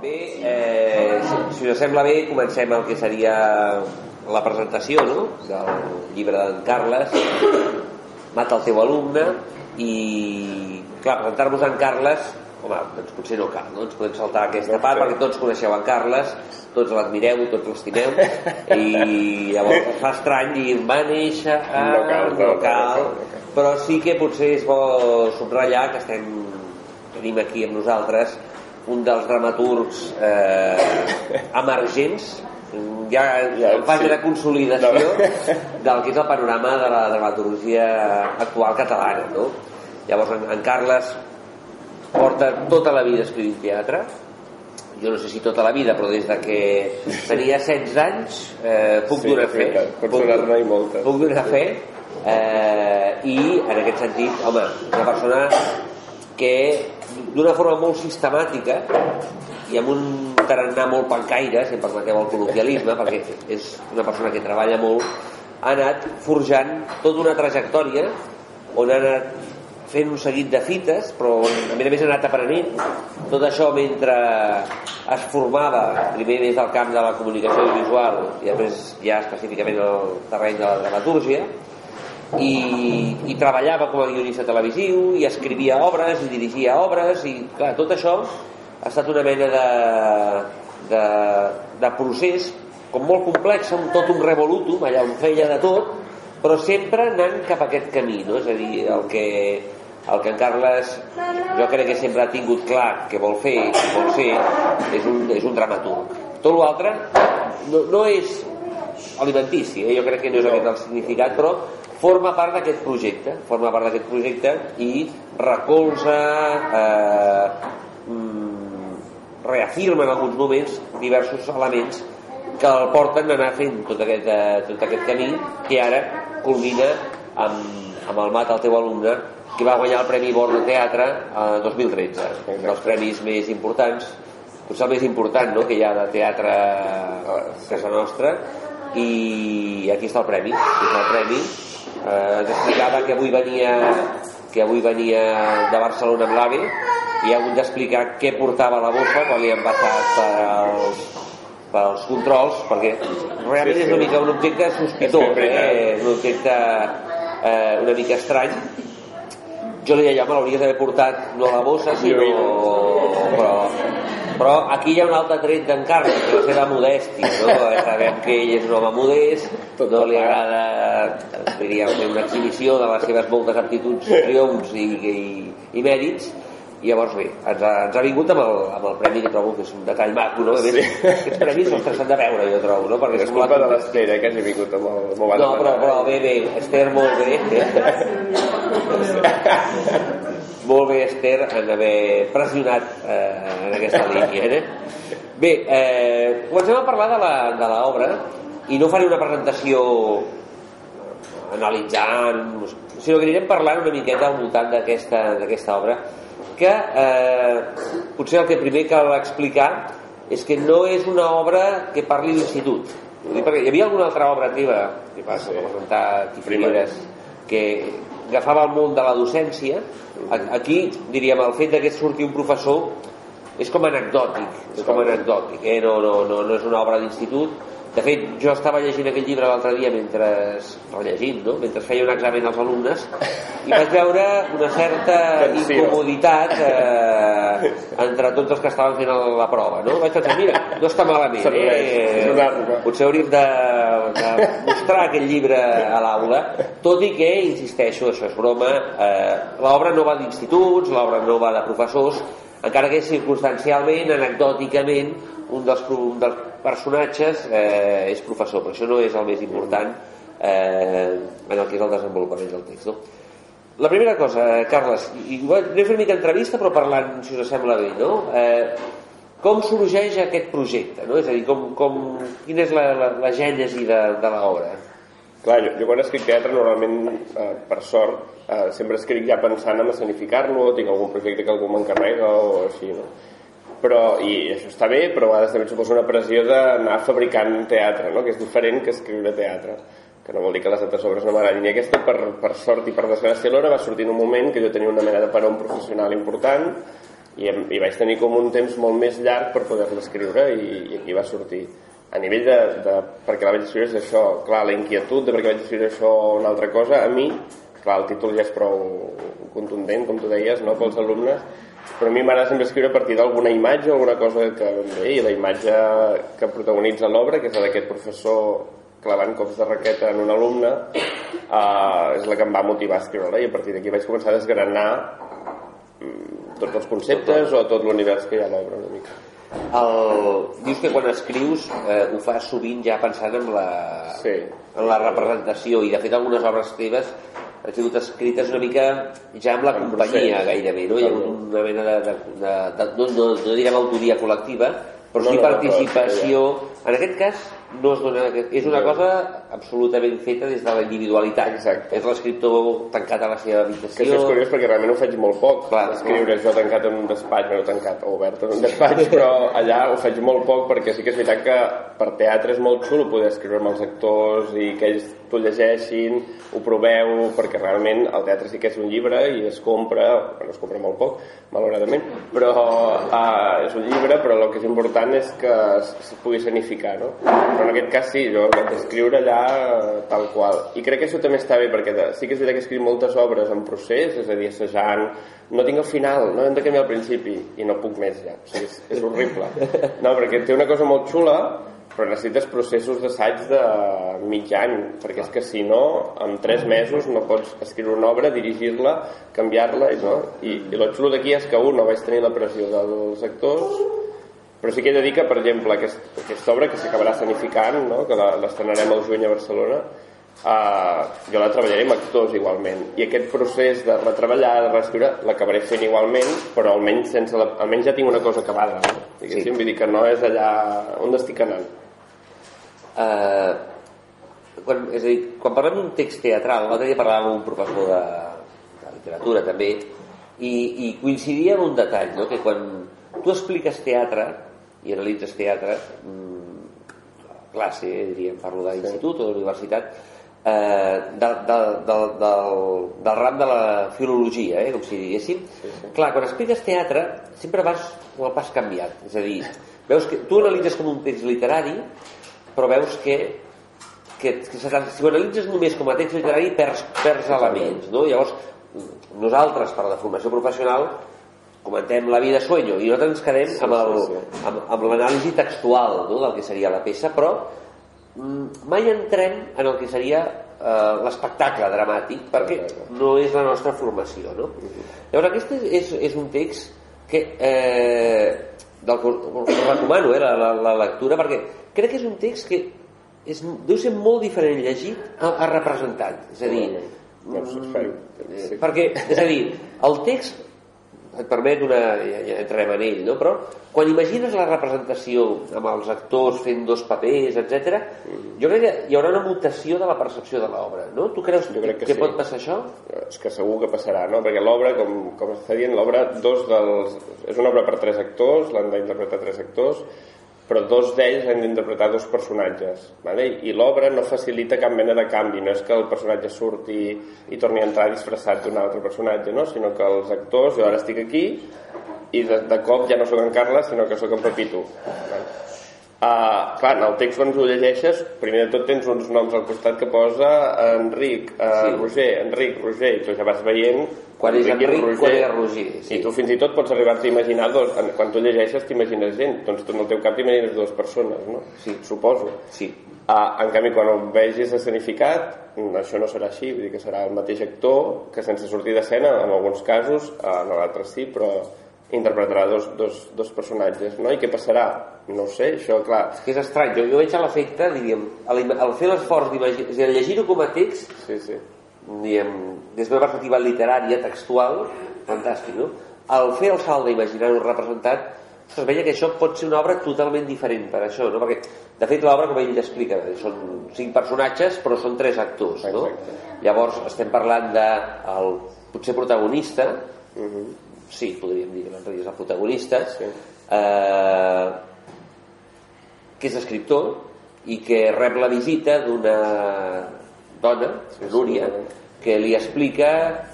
Bé, eh, si, si us sembla bé, comencem el que seria la presentació no? del llibre d'en Carles, Mata el teu alumne, i clar, presentar-vos en Carles, home, doncs potser no cal, no? ens podem saltar aquesta part perquè tots coneixeu en Carles, tots l'admireu, tots l'estimeu, i llavors es fa estrany dir, va néixer a... No cal, no, no cal, no cal, no cal. però sí que potser és bo subratllar que estem, tenim aquí amb nosaltres un dels dramaturgs eh, emergents ja, Ja, en fase sí. de consolidació No. del que és el panorama de la dramaturgia actual catalana no? llavors en, en Carles porta tota la vida escrivint teatre jo no sé si tota la vida però des de que tenia 16 anys eh, puc Sí, donar fe pots Puc- donar-ne i moltes. puc donar fe eh, i en aquest sentit home, una persona que d'una forma molt sistemàtica i amb un tarannà molt pancaire, si em permeteu el col·loquialisme, perquè és una persona que treballa molt, ha anat forjant tota una trajectòria on ha anat fent un seguit de fites, però on, a més a més ha anat aprenent tot això mentre es formava primer des del camp de la comunicació audiovisual i després ja específicament al terreny de la dramatúrgia i, i treballava com a guionista televisiu i escrivia obres i dirigia obres i clar, tot això ha estat una mena de, de, de procés com molt complex, amb tot un revolutum allà on feia de tot però sempre anant cap a aquest camí no? és a dir, el que, el que en Carles jo crec que sempre ha tingut clar que vol fer i vol ser és un, és un dramaturg tot l'altre no, no és alimentici, eh? jo crec que no és aquest el significat, però forma part d'aquest projecte, forma part d'aquest projecte i recolza, eh, mm, reafirma en alguns moments diversos elements que el porten a anar fent tot aquest, eh, tot aquest camí que ara culmina amb, amb el Mat al teu alumne que va guanyar el Premi Bord de Teatre el 2013, un dels premis més importants potser el més important no? que hi ha de teatre a casa nostra i aquí està el premi aquí està el premi eh, ens explicava que avui venia que avui venia de Barcelona amb l'AVE i ha hagut d'explicar què portava la bossa quan li han passat per als, per als controls perquè realment Sí, sí. és una mica un objecte sospitós veritat. eh? és un objecte eh, una mica estrany jo li deia, home, l'hauries d'haver portat no a la bossa, sinó... Però, però aquí hi ha un altre tret d'en Carles, que la seva modèstia, no? Sabem que ell és un home modest, no li agrada, diríem, fer una exhibició de les seves moltes aptituds, triomfs i, i, i mèrits, i llavors bé, ens ha, ens ha vingut amb el, amb el premi que trobo que és un detall maco, no? Més, Sí. aquests premis ostres, s'han de veure, jo trobo, no? Perquè És culpa de l'Estera, que hagi vingut amb el... m'ho va no, però, però bé, bé, Esther, molt bé. molt bé, Esther, en haver pressionat eh, en aquesta línia. Eh? Bé, eh, comencem a parlar de l'obra i no faré una presentació analitzant, sinó que anirem parlant una miqueta al voltant d'aquesta obra que eh, potser el que primer cal explicar és que no és una obra que parli d'institut perquè hi havia alguna altra obra teva que passa, Sí. presentar aquí. Figueres que agafava el món de la docència aquí diríem el fet que surti un professor és com anecdòtic és com anecdòtic eh? no, no, no, no és una obra d'institut de fet jo estava llegint aquell llibre l'altre dia mentre rellegint, no? mentre feia un examen als alumnes i vaig veure una certa Tensió. incomoditat eh, entre tots els que estaven fent la prova no? vaig pensar, mira, no està malament eh? època. potser hauríem de, de mostrar aquest llibre a l'aula tot i que, insisteixo, això és broma eh, l'obra no va d'instituts l'obra no va de professors encara que circumstancialment, anecdòticament un dels, un dels personatges eh, és professor però això no és el més important eh, en el que és el desenvolupament del text no? La primera cosa, Carles, i anem fer una mica entrevista però parlant, si us sembla bé, no? Eh, com sorgeix aquest projecte, no? És a dir, com, com, quina és la, la, la gènesi de, de l'obra? Clar, jo, jo quan escric teatre normalment, eh, per sort, eh, sempre escric ja pensant en escenificar-lo, tinc algun projecte que algú m'encarrega o així, no? Però, i això està bé, però a vegades també suposa una pressió d'anar fabricant teatre, no? que és diferent que escriure teatre que no vol dir que les altres obres no m'agradin i aquesta per, per sort i per desgràcia alhora va sortir en un moment que jo tenia una mena de peron professional important i, em, i vaig tenir com un temps molt més llarg per poder-la escriure i, i aquí va sortir a nivell de, de perquè la vaig escriure és això clar, la inquietud de perquè vaig escriure això o una altra cosa, a mi clar, el títol ja és prou contundent com tu deies, no, pels alumnes però a mi m'agrada sempre escriure a partir d'alguna imatge o alguna cosa que em ve i la imatge que protagonitza l'obra que és la d'aquest professor clavant cops de raqueta en un alumne uh, és la que em va motivar a escriure-la i a partir d'aquí vaig començar a desgranar mm, tots els conceptes o tot l'univers que hi ha a l'obra una mica. El... Dius que quan escrius eh, ho fas sovint ja pensant en la, sí. en la representació i de fet algunes obres teves han sigut escrites una mica ja amb la En companyia procés. gairebé, no? Hi ha una mena de, de, de, de no, no, no direm autoria col·lectiva, però No, sí no, participació. En aquest cas no es dona, és una No. cosa absolutament feta des de la individualitat. Exacte. És l'escriptor tancat a la seva Que habitació. això és curiós perquè realment ho faig molt poc, Clar. escriure jo tancat en un despatx, bueno, tancat o obert en un despatx, però allà ho faig molt poc perquè sí que és veritat que per teatre és molt xulo poder escriure amb els actors i que ells t'ho llegeixin, ho proveu, perquè realment el teatre sí que és un llibre i es compra, bueno, es compra molt poc, malauradament, però uh, és un llibre, però el que és important és que es, es pugui sanificar, no? Però en aquest cas sí, jo el vaig escriure allà eh, tal qual. I crec que això també està bé, perquè de, sí que és veritat que escric moltes obres en procés, és a dir, assajant, no tinc el final, no hem de canviar el principi, i no puc més ja, o sigui, és, és horrible. No, perquè té una cosa molt xula, però necessites processos d'assaig de mig any, perquè és que si no, en tres mesos no pots escriure una obra, dirigir-la, canviar-la, i no? I, i el xulo d'aquí és que, un, no vaig tenir la pressió dels actors, però sí que he de dir que, per exemple, aquest, aquesta obra que s'acabarà sanificant, no? que l'estrenarem al juny a Barcelona, uh, jo la treballaré amb actors igualment. I aquest procés de retreballar, de reescriure, l'acabaré fent igualment, però almenys, sense la, almenys ja tinc una cosa acabada. No? Diguéssim, Sí. vull dir que no és allà on estic anant. Eh, quan, és a dir, quan parlem d'un text teatral, l'altre dia parlàvem amb un professor de, de literatura també, i, i coincidia en un detall, no? que quan tu expliques teatre i analitzes teatre, mm, classe, diríem, parlo d'institut o d'universitat, eh, del, del, del, del, del ram de la filologia, eh, com si diguéssim. Sí, sí. Clar, quan expliques teatre sempre vas amb el pas canviat, és a dir, veus que tu analitzes com un text literari, però veus que que, que si ho analitzes només com a text literari perds, perds elements no? llavors nosaltres per la formació professional comentem la vida sueño i nosaltres ens quedem Sí, amb, el, sí, sí. amb, amb l'anàlisi textual no? del que seria la peça però mm, mai entrem en el que seria eh, l'espectacle dramàtic perquè no és la nostra formació no? llavors aquest és, és, és un text que eh, del que us us recomano eh, la, la, la lectura perquè crec que és un text que és, deu ser molt diferent llegit a, a representat és a dir Doncs espero. eh, Sí. perquè, és a dir, el text et permet una... ja, ja entrarem en ell, no? Però quan imagines la representació amb els actors fent dos papers, etc, jo crec que hi haurà una mutació de la percepció de l'obra, no? Tu creus Jo crec que que sí. pot passar això? és que segur que passarà, no? Perquè l'obra, com, com està dient, l'obra, dos dels... És una obra per tres actors, l'han d'interpretar tres actors, però dos d'ells han d'interpretar dos personatges, vale? i l'obra no facilita cap mena de canvi, no és que el personatge surti i torni a entrar disfressat d'un altre personatge, no? sinó que els actors, jo ara estic aquí, i de, de cop ja no sóc en Carles, sinó que sóc en Pepito. Vale? Uh, clar, en el text quan ho llegeixes primer de tot tens uns noms al costat que posa Enric, uh, Sí. Roger, Enric, Roger, i tu ja vas veient Quan és i Enric, quan és Roger, sí. I tu fins i tot pots arribar-te a imaginar dos, quan tu llegeixes t'imagines gent, doncs tu en el teu cap t'imagines dues persones, no? Sí. Suposo. Sí. Ah, en canvi, quan ho vegis escenificat, mm, això no serà així, vull dir que serà el mateix actor que sense sortir d'escena, en alguns casos, ah, en l'altre sí, però interpretarà dos, dos, dos personatges, no? I què passarà? No sé, això, clar, És que és estrany, jo, jo veig a l'efecte, diríem, al, al fer l'esforç d'imaginar, llegir-ho com a text, sí, sí. diguem, des d'una perspectiva literària, textual, fantàstic, no? Al fer el salt d'imaginar-ho representat, es veia que això pot ser una obra totalment diferent per això, no? Perquè, de fet, l'obra, com ell explica, són cinc personatges, però són tres actors, no? Exacte. Llavors, estem parlant de el, potser protagonista, Mhm. Sí, podríem dir que l'Enric és el protagonista, Sí. eh, que és escriptor i que rep la visita d'una dona, Sí, sí, Núria, dona. que li explica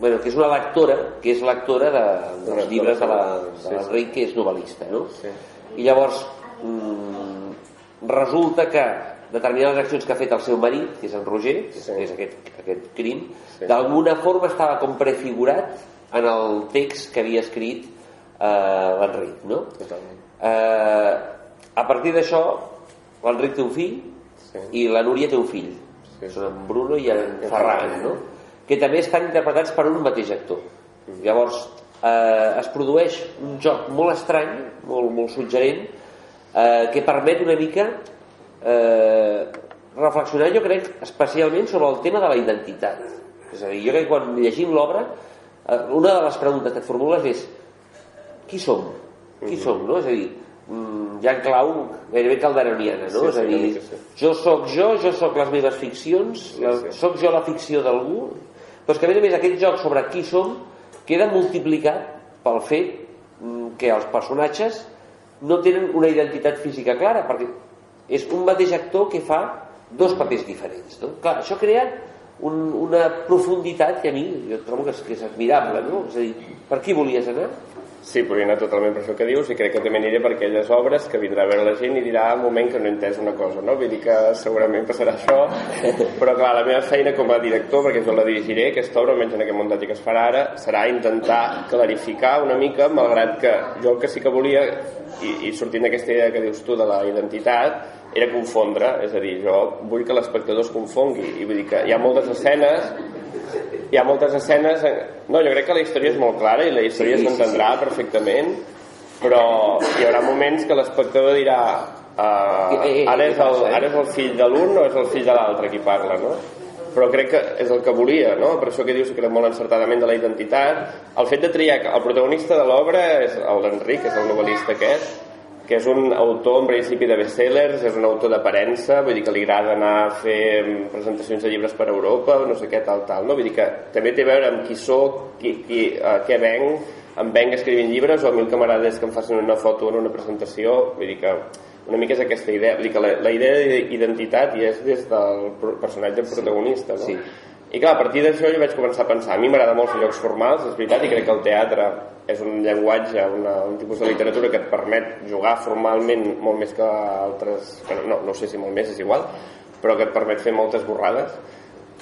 bueno, que és una lectora, que és lectora de, dels llibres de la- sí, de l'Enric, que és novel·lista, no? Sí. I llavors mm, resulta que determinades accions que ha fet el seu marit, que és en Roger, Sí. que és aquest, aquest crim, Sí. d'alguna forma estava com prefigurat en el text que havia escrit eh, l'Enric, no? Totalment. Eh, a partir d'això, l'Enric té un fill Sí. i la Núria té un fill. Sí. Són en Bruno i en Ferran, no? Que també estan interpretats per un mateix actor. Llavors, eh, es produeix un joc molt estrany, molt, molt suggerent, eh, que permet una mica eh, reflexionar, jo crec, especialment sobre el tema de la identitat. És a dir, jo crec que quan llegim l'obra, una de les preguntes que et formules és qui som? Qui som, no? És a dir, mm, ja en clau gairebé calderoniana, no? Sí, és a dir, sí. jo sóc jo, jo sóc les meves ficcions, Sí, la, sí. sóc jo la ficció d'algú, però és que a més a més aquest joc sobre qui som queda multiplicat pel fet mm, que els personatges no tenen una identitat física clara, perquè és un mateix actor que fa dos papers diferents. No? Clar, això crea un, una profunditat que a mi jo trobo que és, que és admirable, no? És a dir, per qui volies anar? Sí, anar totalment per això que dius i crec que també aniré per aquelles obres que vindrà a veure la gent i dirà un moment que no he entès una cosa, no? Vull dir que segurament passarà això, però clar, la meva feina com a director, perquè jo la dirigiré, aquesta obra, almenys en aquest muntatge que es farà ara, serà intentar clarificar una mica, malgrat que jo el que sí que volia, i, i sortint d'aquesta idea que dius tu de la identitat, era confondre, és a dir, jo vull que l'espectador es confongui, i vull dir que hi ha moltes escenes hi ha moltes escenes... En... No, jo crec que la història és molt clara i la història Sí, sí, s'entendrà perfectament, però hi haurà moments que l'espectador dirà uh, Eh, eh, ara, és el, eh? ara és el fill de l'un o és el fill de l'altre qui parla, no? Però crec que és el que volia, no? Per això que dius que era molt encertadament de la identitat. El fet de triar... El protagonista de l'obra és l'Enric, és el novel·lista aquest, que és un autor en principi de bestsellers, és un autor d'aparença, vull dir que li agrada anar a fer mm, presentacions de llibres per Europa, no sé què, tal, tal, no? Vull dir que també té a veure amb qui sóc, qui, qui, a què venc, em venc escrivint llibres o a mi el que m'agrada és que em facin una foto en una presentació, vull dir que una mica és aquesta idea, vull dir que la, la idea d'identitat hi és des del personatge protagonista, no? Sí. I clar, a partir d'això jo vaig començar a pensar, a mi m'agrada molt fer jocs formals, és veritat, i crec que el teatre és un llenguatge, una, un tipus de literatura que et permet jugar formalment molt més que altres... Bueno, no, no sé si molt més, és igual, però que et permet fer moltes borrades,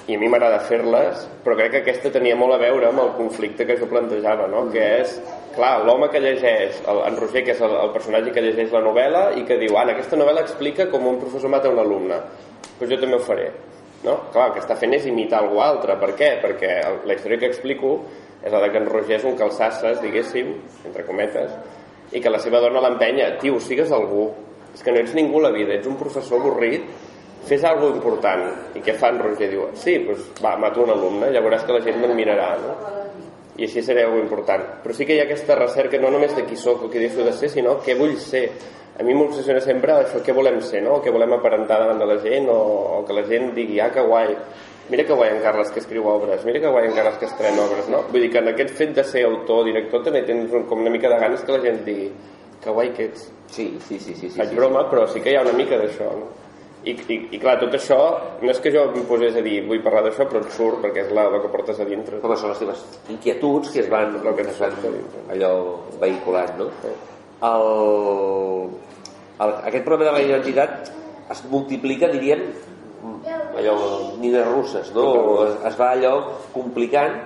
i a mi m'agrada fer-les, però crec que aquesta tenia molt a veure amb el conflicte que jo plantejava, no? que és, clar, l'home que llegeix, el, en Roger, que és el, el personatge que llegeix la novel·la i que diu, Anna, aquesta novel·la explica com un professor mata un alumne, doncs jo també ho faré. No? Clar, el que està fent és imitar algú altre. Per què? Perquè la història que explico és la de que en Roger és un calçasses, diguéssim, entre cometes, i que la seva dona l'empenya, tio, sigues algú, és que no ets ningú a la vida, ets un professor avorrit, fes alguna important. I què fa en Roger? Diu, sí, doncs va, mato un alumne, ja veuràs que la gent m'admirarà, no? I així alguna important. Però sí que hi ha aquesta recerca no només de qui sóc o qui deixo de ser, sinó què vull ser. A mi m'obsessiona sempre això, què volem ser, no? Què volem aparentar davant de la gent o, o que la gent digui, ah, que guai, mira que guai en Carles que escriu obres, mira que guai en Carles que estrena obres, no? Vull dir que en aquest fet de ser autor, director, també tens com una mica de ganes que la gent digui, que guai que ets. Sí, sí, sí. sí, sí, Faig sí. broma, però sí que hi ha una mica d'això, no? I, i, I clar, tot això, no és que jo em posés a dir vull parlar d'això, però et surt perquè és la, el que portes a dintre. Com són les teves inquietuds que es van, que es van allò vehiculant, no? El, el, aquest problema de la identitat es multiplica, diríem, allò, nines russes, no? Es, es va allò complicant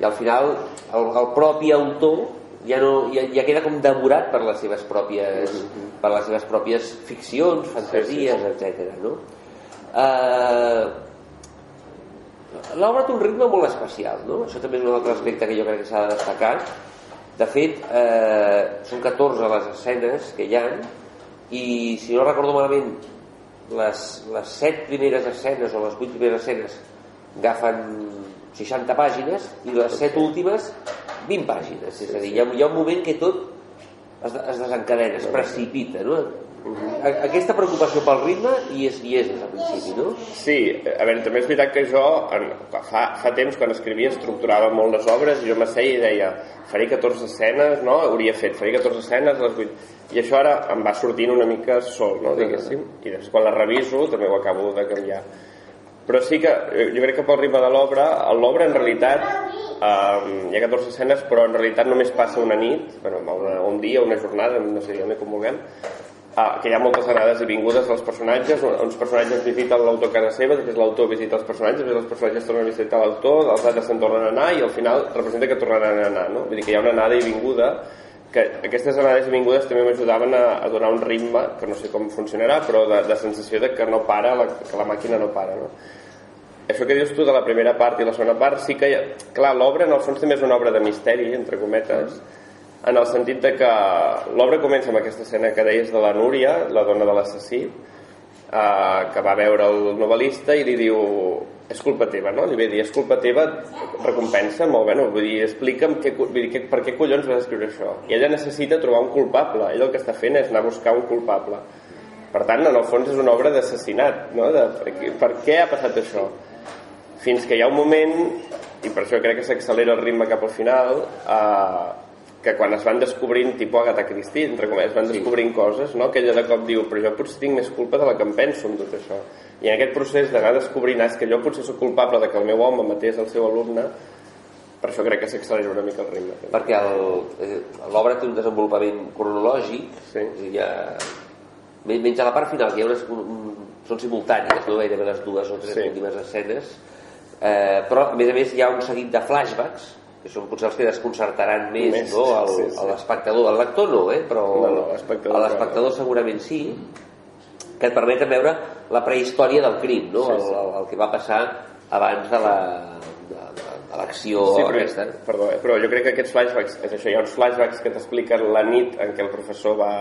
i al final el, el propi autor ja, no, ja, ja queda com devorat per les seves pròpies, per les seves pròpies ficcions, fantasies, etc. No? Eh, L'obra té un ritme molt especial, no? Això també és un altre aspecte que jo crec que s'ha de destacar. De fet, eh, són 14 les escenes que hi ha i, si no recordo malament, les, les 7 primeres escenes o les 8 primeres escenes agafen 60 pàgines i les 7 últimes 20 pàgines. És a dir, hi ha, hi ha un moment que tot es, es desencadena, es precipita, no? Aquesta preocupació pel ritme hi és, hi és des del principi, no? Sí, a veure, també és veritat que jo fa, fa temps quan escrivia estructurava molt les obres i jo m'asseia i deia faré 14 escenes, no? Hauria fet, faré 14 escenes les 8. I això ara em va sortint una mica sol, no? Diguéssim. I després quan la reviso també ho acabo de canviar. Però sí que eh, jo crec que pel ritme de l'obra, l'obra en realitat um, hi ha 14 escenes però en realitat només passa una nit bueno, una, un dia, una jornada no sé com vulguem uh, que hi ha moltes anades i vingudes dels personatges uns personatges visiten l'autor a casa seva després l'autor visita els personatges després els personatges tornen a visitar l'autor els altres se'n tornen a anar i al final representa que tornaran a anar no? vull dir que hi ha una anada i vinguda que aquestes anades i vingudes també m'ajudaven a, a donar un ritme que no sé com funcionarà però de, de sensació de que no para la, que la màquina no para no? Això que dius tu de la primera part i la segona part sí que, clar, l'obra en el fons també és una obra de misteri, entre cometes en el sentit de que l'obra comença amb aquesta escena que deies de la Núria la dona de l'assassí eh, que va veure el novel·lista i li diu és culpa teva, no? Li ve dir, és culpa teva, recompensa, molt bé, no? Vull dir, explica'm que, vull dir, que, per què collons vas escriure això. I ella necessita trobar un culpable. Ell el que està fent és anar a buscar un culpable. Per tant, en el fons és una obra d'assassinat, no? De, per, per què ha passat això? Fins que hi ha un moment i per això crec que s'accelera el ritme cap al final eh, que quan es van descobrint tipus Agatha Christie entre com es van descobrint sí. coses no? que ella de cop diu però jo potser tinc més culpa de la que em penso en tot això i en aquest procés d'anar descobrint ah, és que jo potser sóc culpable de que el meu home matés el seu alumne per això crec que s'accelera una mica el ritme també. perquè eh, l'obra té un desenvolupament cronològic sí. hi ha menys a la part final que hi ha unes, un, són simultànies no? gairebé les dues o tres sí. últimes escenes eh, però a més a més hi ha un seguit de flashbacks que són potser els que desconcertaran més, més no? el, sí, sí. l'espectador, el lector no, eh? però no, no, l'espectador segurament sí que et permeten veure la prehistòria del crim no? Sí, sí. El, el, el que va passar abans de la de, de, de l'acció sí, però, aquesta. Perdó, eh? però jo crec que aquests flashbacks és això, hi ha uns flashbacks que t'expliquen la nit en què el professor va,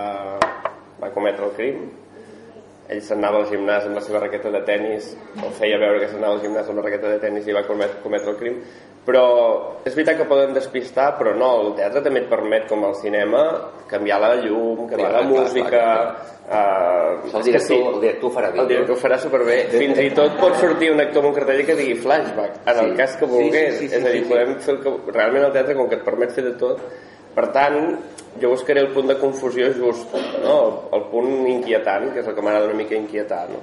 va cometre el crim ell s'anava al gimnàs amb la seva raqueta de tennis o feia veure que s'anava al gimnàs amb la raqueta de tennis i va cometre, cometre el crim. Però és veritat que poden despistar però no, el teatre també et permet com al cinema canviar la llum canviar clar, la música clar, clar. Uh, el, director, sí, el director farà bé. El director farà superbé. Fins i tot pot sortir un actor amb un cartell que digui flashback en sí. el cas que vulgués sí, sí, sí, és a dir, sí, podem fer el que, realment el teatre com que et permet fer de tot per tant, jo buscaré el punt de confusió just, no? el, el punt inquietant, que és el que m'agrada una mica inquietar. No?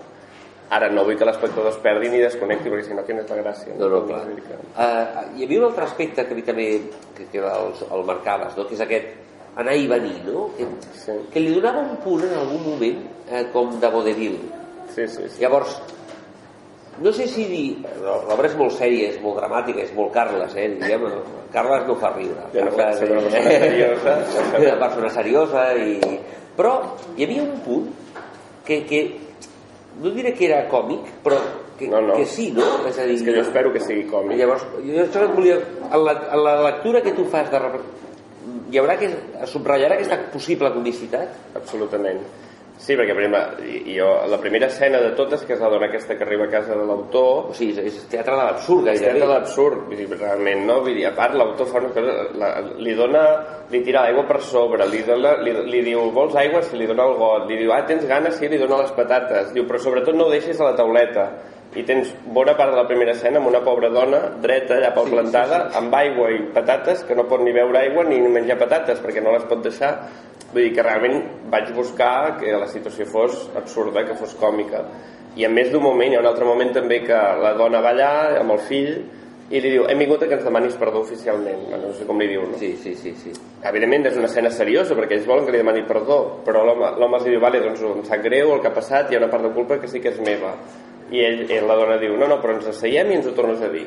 Ara no vull que l'espectador es perdi ni desconnecti, perquè si no, quina és la gràcia? No, no, clar. Uh, hi havia un altre aspecte que a mi també que, que el, el marcaves, no? que és aquest anar i venir, no? Que, sí. que li donava un punt en algun moment eh, com de vodevil. Sí, sí, sí. Llavors, no sé si dir... L'obra és molt sèria, és molt dramàtica, és molt Carles, eh? Diguem, Carles no fa riure. Ja no Carles, una persona seriosa. una persona seriosa i... Però hi havia un punt que, que no diré que era còmic, però que, no, no. que sí, no? És, a dir, és que jo espero que sigui còmic. Llavors, jo això et volia... En la, en la lectura que tu fas de... Hi haurà que... subratllarà aquesta possible comicitat? Absolutament Sí, perquè per exemple, jo, la primera escena de totes, que és la dona aquesta que arriba a casa de l'autor... O sigui, és, és teatre de l'absurd, gairebé. És teatre de l'absurd, realment, no? Vull dir, a part, l'autor fa una cosa... La, li dona... Li tira l'aigua per sobre, li, dona, li, li diu, vols aigua? Si li dona el got. Li diu, ah, tens ganes? Sí, li dona les patates. Diu, però sobretot no ho deixis a la tauleta. I tens bona part de la primera escena amb una pobra dona dreta allà pel sí, plantada, sí, sí. amb aigua i patates, que no pot ni beure aigua ni menjar patates, perquè no les pot deixar Vull dir que realment vaig buscar que la situació fos absurda, que fos còmica. I en més d'un moment, hi ha un altre moment també que la dona va allà amb el fill i li diu, hem vingut a que ens demanis perdó oficialment no sé com li diu, no? Sí, sí, sí, sí. evidentment és una escena seriosa perquè ells volen que li demani perdó però l'home els diu, vale, doncs em sap greu el que ha passat, hi ha una part de culpa que sí que és meva i ell, ell la dona diu, no, no, però ens asseiem i ens ho tornes a dir.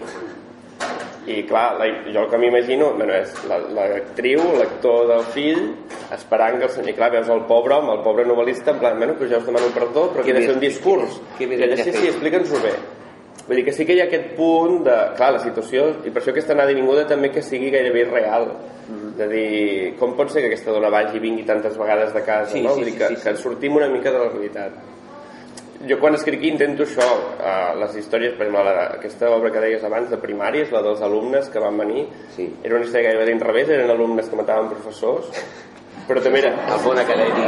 I clar, la, jo el que m'imagino bueno, és l'actriu, la, l'actor del fill esperant que el senyor, i clar, veus el pobre home, el pobre novel·lista en plan, bueno, pues ja us demano perdó però que he de fer un discurs. que, que, que sí, sí, explica'ns-ho bé. Vull dir que sí que hi ha aquest punt de, clar, la situació, i per això aquesta anada i vinguda també que sigui gairebé real. Mm. De dir, com pot ser que aquesta dona vagi i vingui tantes vegades de casa sí, no? Sí, vull dir sí, que, sí, sí. que sortim una mica de la realitat jo quan escric intento això, uh, les històries, per exemple, la, aquesta obra que deies abans de primàries, la dels alumnes que van venir, sí. era una història gairebé d'inrevés, eren alumnes que mataven professors, però també era... El món acadèmic.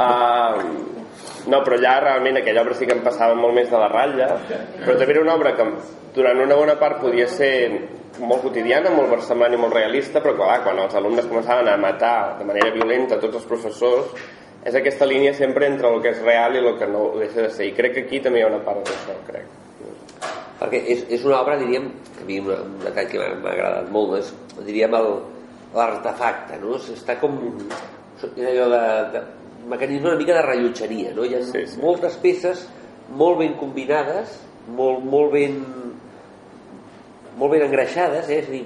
uh, no, però allà realment aquella obra sí que em passava molt més de la ratlla, però també era una obra que durant una bona part podia ser molt quotidiana, molt versemblant i molt realista, però clar, quan els alumnes començaven a matar de manera violenta tots els professors, és aquesta línia sempre entre el que és real i el que no ho deixa de ser i crec que aquí també hi ha una part d'això crec perquè és, és una obra, diríem, que a mi un, un detall que m'ha agradat molt, és, diríem, l'artefacte, no? Està com... És allò de, de mecanisme una mica de rellotgeria, no? Hi ha Sí, sí. moltes peces molt ben combinades, molt, molt ben molt ben engreixades, eh? és a dir,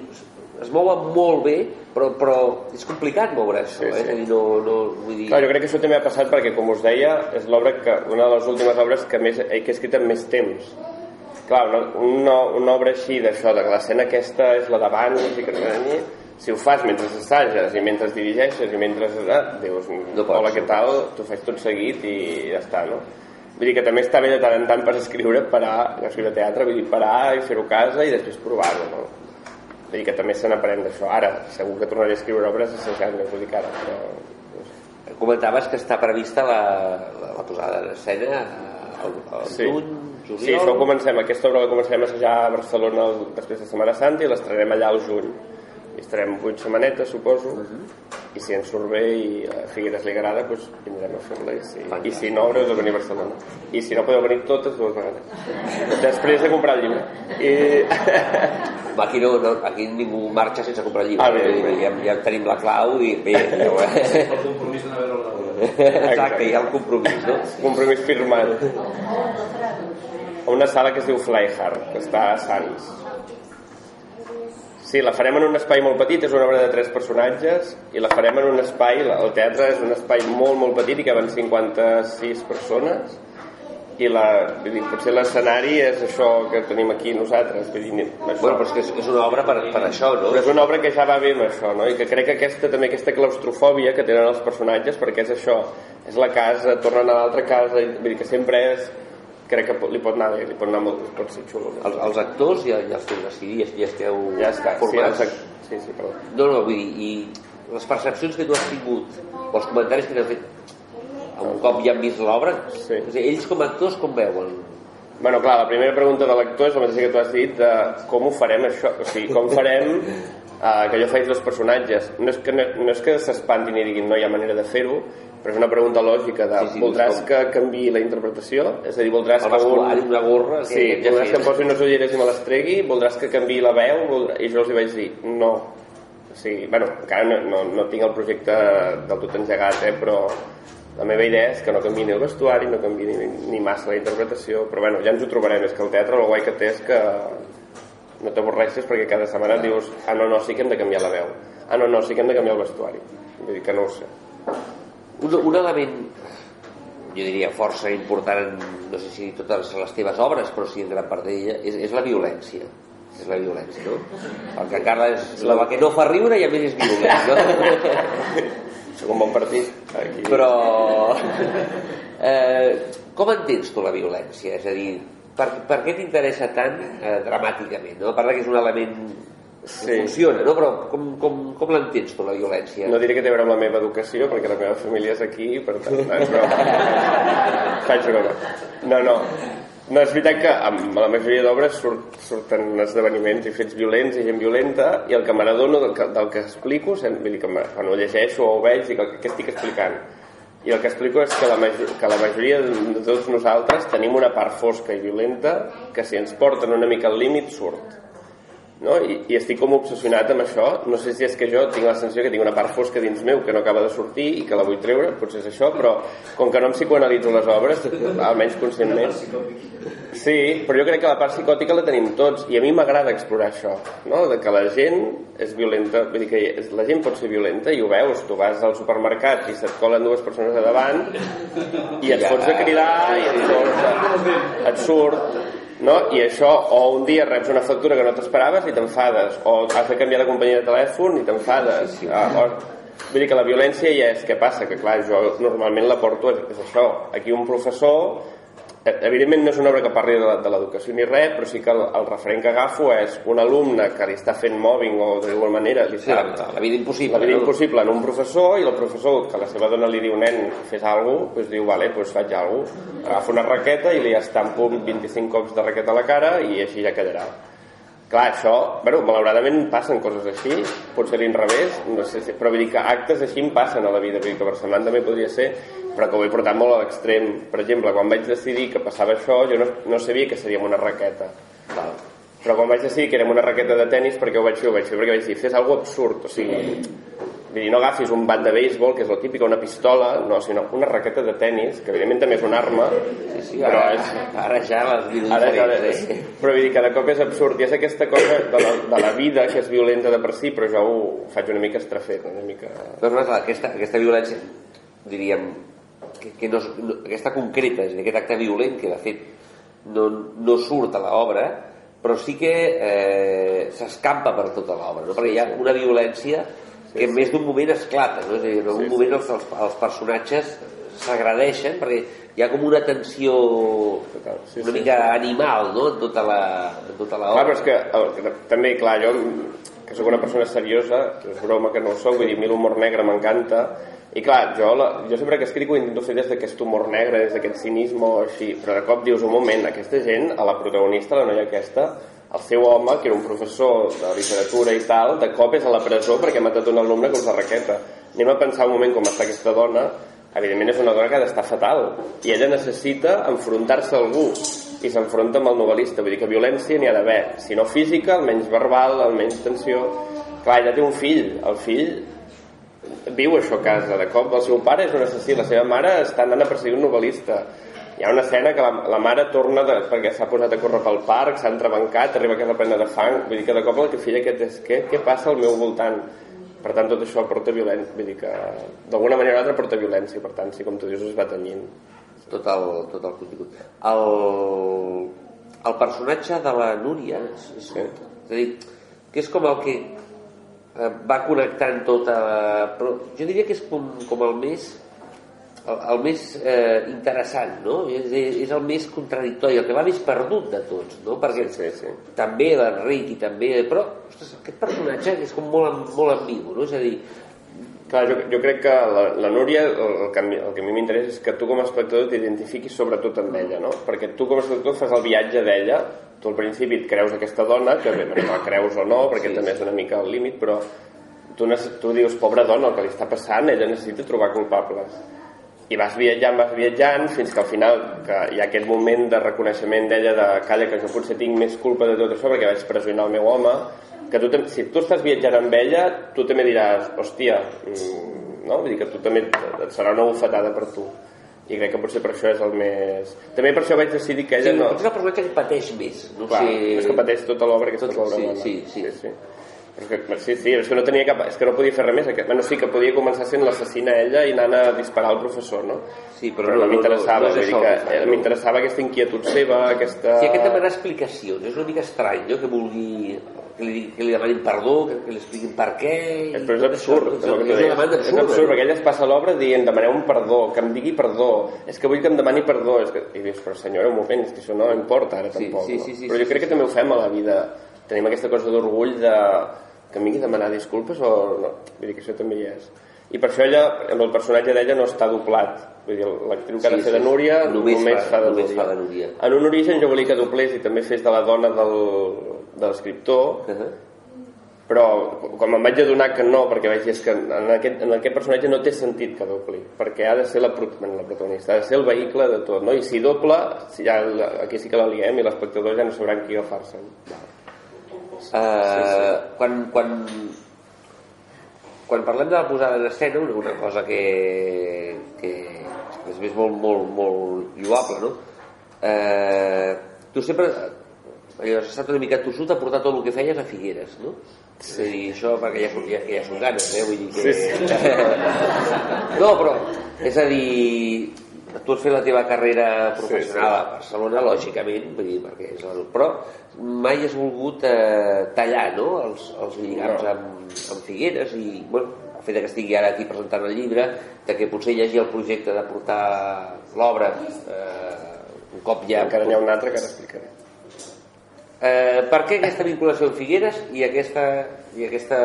es mouen molt bé, però, però és complicat moure això, Sí, eh? sí. és a dir, no, no, vull dir... Clar, jo crec que això també ha passat perquè, com us deia, és l'obra que, una de les últimes obres que, més, eh, que he escrit en més temps. Clar, una, una, una obra així d'això, de que l'escena aquesta és la d'abans i que si ho fas mentre assages i mentre dirigeixes i mentre... Eh, dius, No pots. hola, què tal? T'ho faig tot seguit i ja està, no? Vull dir que també està bé de tant en tant per escriure, parar, escriure teatre, vull dir, parar i fer-ho a casa i després provar-ho, no? Vull dir que també se n'aprèn d'això. Ara, segur que tornaré a escriure obres assajant, no vull dir que ara, però... no sé. Comentaves que està prevista la, la, la posada en escena al, al Sí. juny, juliol... Sí, això comencem, aquesta obra la començarem a assajar a Barcelona el, després de Setmana Santa i l'estrenarem allà al juny. I estarem vuit setmanetes, suposo, i si ens surt bé i a Figueres li agrada, doncs vindrem a fer-la. I si, I si no, haureu de venir a Barcelona. I si no podeu venir totes dues vegades. Després de comprar el llibre. I... Aquí, no, no, aquí ningú marxa sense comprar llibre. Ah, bé, bé. Ja, ja tenim la clau i bé, ja ho, eh? El compromís d'anar a veure la Exacte, hi ha el compromís, no? compromís firmat. A una sala que es diu Flyhard, que està a Sants. Sí, la farem en un espai molt petit, és una obra de tres personatges, i la farem en un espai, el teatre és un espai molt, molt petit i que van 56 persones, i la, vull dir, potser l'escenari és això que tenim aquí nosaltres, vull dir, això. Bueno, però és que és, és una obra per, per això, no? Però és una obra que ja va bé amb això, no? I que crec que aquesta, també aquesta claustrofòbia que tenen els personatges, perquè és això, és la casa, tornen a l'altra casa, vull dir que sempre és... Crec que pot- li pot anar bé, li pot anar molt, pot ser xulo. Els, els actors ja, ja esteu decidits, ja esteu Ja està, sí, formats. els, ac- sí, sí, perdó. No, no, vull dir, i les percepcions que tu has tingut, o els comentaris que t'han fet un cop ja han vist l'obra, Sí. o sigui, ells com a actors com veuen? Bueno, clar, la primera pregunta de l'actor és la mateixa que tu has dit, de com ho farem això, o sigui, com farem uh, que jo faig dos personatges. No és que, no, no és que s'espantin i diguin no hi ha manera de fer-ho, però és una pregunta lògica de Sí, sí, voldràs com- que canvi la interpretació? És a dir, voldràs El que vestuari, una gorra... que Sí, ja voldràs que em posi unes ulleres i me les tregui, voldràs que canvi la veu, voldràs... i jo els hi vaig dir, no. O sigui, bueno, encara no, no, no tinc el projecte del tot engegat, eh, però la meva idea és que no canvi ni el vestuari, no canvi ni, ni massa la interpretació, però bueno, ja ens ho trobarem, és que el teatre el guai que té és que no t'avorreixes perquè cada setmana et dius ah no, no, sí que hem de canviar la veu. Ah no, no, sí que hem de canviar el vestuari. Vull dir que no ho sé Un, un element, jo diria, força important en, no sé si totes les teves obres, però sí en gran part d'ella, és, és la violència. És la violència, no? El que encara és la que no fa riure i a més és violent, no? Un bon partit aquí. Però... Eh, com entens tu la violència? És a dir, per, per què t'interessa tant eh, dramàticament? No? A part que és un element Sí. funciona, no? però com, com, com l'entens tu, la violència? No diré que té a veure amb la meva educació, perquè la meva família és aquí, per tant, no, és broma. Faig broma. No, no. No, és veritat que amb la majoria d'obres surt, surten esdeveniments i fets violents i gent violenta, i el que m'adono del, que, del que explico, vull dir que quan ho llegeixo o ho veig, dic, què estic explicant? I el que explico és que la, major, que la majoria de tots nosaltres tenim una part fosca i violenta que si ens porten una mica al límit surt no? I, i estic com obsessionat amb això no sé si és que jo tinc la sensació que tinc una part fosca dins meu que no acaba de sortir i que la vull treure, potser és això però com que no em psicoanalitzo les obres almenys conscientment sí, però jo crec que la part psicòtica la tenim tots i a mi m'agrada explorar això no? de que la gent és violenta vull dir que la gent pot ser violenta i ho veus, tu vas al supermercat i se't colen dues persones a davant i et fots a cridar i et surt, et surt no? i això, o un dia reps una factura que no t'esperaves i t'enfades. O has de canviar de companyia de telèfon i t'enfades. Ah, o, vull dir que la violència ja és què passa, que clar, jo normalment la porto és, és això, aquí un professor evidentment no és una obra que parli de l'educació ni res, però sí que el, el referent que agafo és un alumne que li està fent mobbing o d'alguna manera li Sí, la, la vida impossible. la vida no? impossible en un professor i el professor que la seva dona li diu nen, fes alguna cosa, doncs diu, vale, doncs faig alguna cosa agafa una raqueta i li estampo 25 cops de raqueta a la cara i així ja quedarà clar, això, bueno, malauradament passen coses així, potser a l'inrevés no sé si, però vull dir que actes així em passen a la vida, vull dir que Barcelona també podria ser però que ho he portat molt a l'extrem. Per exemple, quan vaig decidir que passava això jo no, no sabia que seria amb una raqueta. Val. però quan vaig decidir que érem una raqueta de tennis perquè ho vaig fer, ho vaig fer perquè vaig dir fes alguna absurd, o sigui vull dir, no agafis un bat de béisbol que és la típica, una pistola no, sinó una raqueta de tennis que evidentment també és una arma Sí, sí, però ara, és, ara ja les vides Ara ja, diferents, eh? però vull dir, cada cop és absurd i és aquesta cosa de la, de la vida que és violenta de per si però jo ho faig una mica estrafet una mica... És clar, aquesta, aquesta violència, diríem, que, que no, és- no, aquesta concreta, és a dir, aquest acte violent que de fet no, no surt a l'obra, però sí que eh, s'escampa per tota l'obra, no? perquè hi ha una violència que en més d'un moment esclata, no? és a dir, en algun Sí, sí. moment els, els, els personatges s'agradeixen perquè hi ha com una tensió Total, sí, una sí. mica animal no? en tota la, en tota la Clar, obra. però és que, el, que també, clar, jo que sóc una persona seriosa, que és broma que no ho soc, vull dir, a mi l'humor negre m'encanta, i clar, jo, la, jo sempre que escric ho intento fer des d'aquest humor negre, des d'aquest cinisme o així, però de cop dius, un moment, aquesta gent, a la protagonista, la noia aquesta, el seu home, que era un professor de literatura i tal, de cop és a la presó perquè ha matat un alumne com la raqueta. Anem a pensar un moment com està aquesta dona, evidentment és una dona que ha d'estar fatal, i ella necessita enfrontar-se a algú, i s'enfronta amb el novel·lista, vull dir que violència n'hi ha d'haver, si no física, almenys verbal, almenys tensió... Clar, ella té un fill, el fill viu això a casa, de cop el seu pare és un assassí, la seva mare està anant a perseguir un novel·lista. Hi ha una escena que la, la mare torna de, perquè s'ha posat a córrer pel parc, s'ha entrebancat, arriba a casa plena de fang, vull dir que de cop el que fill aquest és què, què passa al meu voltant? Per tant, tot això porta violència, vull dir que d'alguna manera o altra porta violència, per tant, sí, com tu dius, es va tenyint. tot el, tot el contingut. El, el personatge de la Núria és, és, Sí. és a dir, que és com el que eh, va connectant tota... Però jo diria que és com, com el més el, el més eh, interessant, no? És, és el més contradictori, el que va més perdut de tots, no? Perquè Sí, sí, sí. també l'Enric i també... Però, ostres, aquest personatge és com molt, molt ambigu, no? És a dir, Clar, jo, jo crec que la, la Núria, el, el, que, el que a mi m'interessa és que tu com a espectador t'identifiquis sobretot amb ella, no? Perquè tu com a espectador fas el viatge d'ella, tu al principi et creus aquesta dona, que bé, no la creus o no, perquè Sí, també és una mica al límit, però tu, tu dius, pobra dona, el que li està passant, ella necessita trobar culpables. I vas viatjant, vas viatjant, fins que al final que hi ha aquest moment de reconeixement d'ella de calla, que jo potser tinc més culpa de tot això perquè vaig pressionar el meu home, que tu, si tu estàs viatjant amb ella, tu també diràs, hòstia, mm, no? Vull dir que tu també et serà una bufetada per tu. I crec que potser per això és el més... També per això vaig decidir que sí, ella no... potser és el personatge que pateix més. No Clar, sé... és que pateix tota l'obra aquesta Tot- pobra sí, sí, sí. sí, sí. Però és que, sí, sí, és que no tenia cap... És que no podia fer res més. Que, bueno, sí que podia començar sent l'assassina ella i anant a disparar al professor, no? Sí, però però no- no, m'interessava. no- no és vull dir això, que, exacte. eh, m'interessava aquesta inquietud seva, aquesta... Sí, aquest demanar explicacions, és una mica estrany, no? Que vulgui... Que li, que li demanin perdó, que, que li expliquin per què... i Eh, Però és absurd, és, és una dic. demanda és absurd, no? perquè ella es passa l'obra dient demaneu un perdó, que em digui perdó, és que vull que em demani perdó, és que... i dius, però senyora, un moment, és que això no importa ara Sí, tampoc, sí, no? sí, sí, però sí, jo crec sí. que també ho fem a la vida, tenim aquesta cosa d'orgull de que em vingui a demanar disculpes o no, vull dir que això també hi és. I per això ella, amb el personatge d'ella no està doblat. Vull dir, l'actriu que ha Sí, de fer sí, de Núria només, Només fa- fa, de només Núria. fa de Núria. En un origen jo volia que doblés i també fes de la dona del, de l'escriptor, Uh -huh. però quan me'n vaig adonar que no, perquè vaig dir que en aquest, en aquest personatge no té sentit que dobli, perquè ha de ser la, bueno, la protagonista, ha de ser el vehicle de tot, no? I si dobla, si ja, aquí sí que la liem i l'espectador ja no sabran qui agafar-se. Uh, quan, quan, quan parlem de la posada en escena, una, una cosa que, que és més molt, molt, molt lloable, no? Uh, tu sempre allò, has estat una mica tossut a portar tot el que feies a Figueres, no? Sí. És dir, això perquè ja, són- ja, ja són ganes, eh? Vull dir que... Sí, no, però, és a dir, tu has fet la teva carrera professional a Barcelona, lògicament, vull dir, perquè és la... però mai has volgut eh, tallar no? els, els lligams No. amb, amb Figueres i bueno, el fet que estigui ara aquí presentant el llibre de que potser hi hagi el projecte de portar l'obra eh, un cop ja... Encara n'hi ha un altre que ara explicaré. Eh, per què aquesta vinculació amb Figueres i aquesta, i aquesta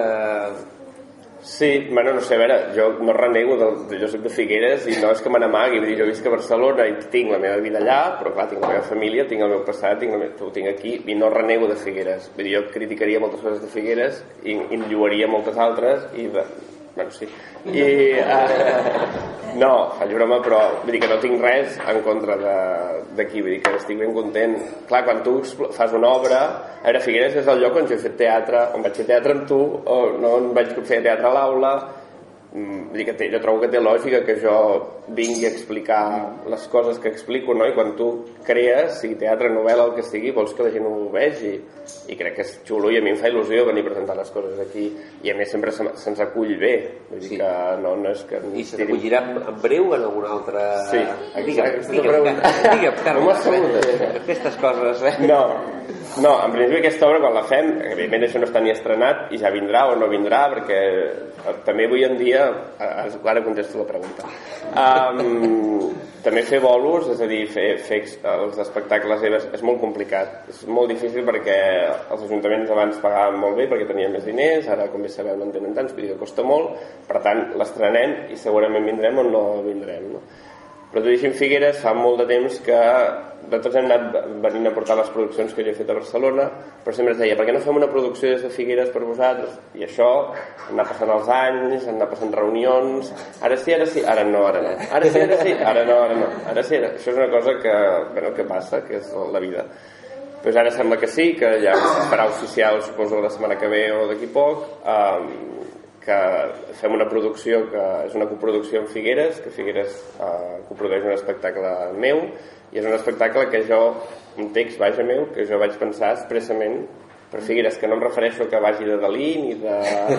Sí, bueno, no sé, a veure, jo no renego, del, jo soc de Figueres i no és que me n'amagui, vull dir, jo visc a Barcelona i tinc la meva vida allà, però clar, tinc la meva família, tinc el meu passat, tinc meu, ho tinc aquí i no renego de Figueres. Vull dir, jo criticaria moltes coses de Figueres i, i lloaria moltes altres i de, Bueno, sí. I, uh, no, faig broma, però vull dir que no tinc res en contra d'aquí, vull dir que estic ben content. Clar, quan tu fas una obra, a veure, Figueres és el lloc on jo he fet teatre, on vaig fer teatre amb tu, o no on vaig fer teatre a l'aula, vull dir que té, jo trobo que té lògica que jo vingui a explicar les coses que explico, no? I quan tu crees, sigui teatre, novel·la, el que sigui, vols que la gent ho vegi. I crec que és xulo i a mi em fa il·lusió venir a presentar les coses aquí. I a més sempre se'ns se acull bé. Vull dir sí. que no, no és que... I se t'acollirà en, en breu en alguna altra... Sí, digue'm, digue'm, digue'm, Carles, no eh, aquestes coses, eh? No, no, en principi aquesta obra quan la fem, evidentment això no està ni estrenat i ja vindrà o no vindrà perquè també avui en dia ara contesto la pregunta. Um, també fer bolos és a dir, fer, fer els espectacles és, és molt complicat. És molt difícil perquè els ajuntaments abans pagaven molt bé perquè tenien més diners ara com bé sabeu no en tenen tants costa molt. Per tant l'estrenem i segurament vindrem o no vindrem no? Però tu deixem Figueres fa molt de temps que nosaltres hem anat venint a portar les produccions que jo he fet a Barcelona però sempre es deia, per què no fem una producció des de Figueres per vosaltres? I això anar passant els anys, anar passant reunions ara sí, ara sí, ara no, ara no. Ara sí, ara sí, ara no, ara no ara sí, ara... això és una cosa que, bueno, que passa que és la vida. Pues ara sembla que sí, que ja farà oficial suposo la setmana que ve o d'aquí poc um, que fem una producció que és una coproducció amb Figueres, que Figueres eh, coprodueix un espectacle meu, i és un espectacle que jo, un text vaja meu, que jo vaig pensar expressament per Figueres, que no em refereixo que vagi de Dalí ni de,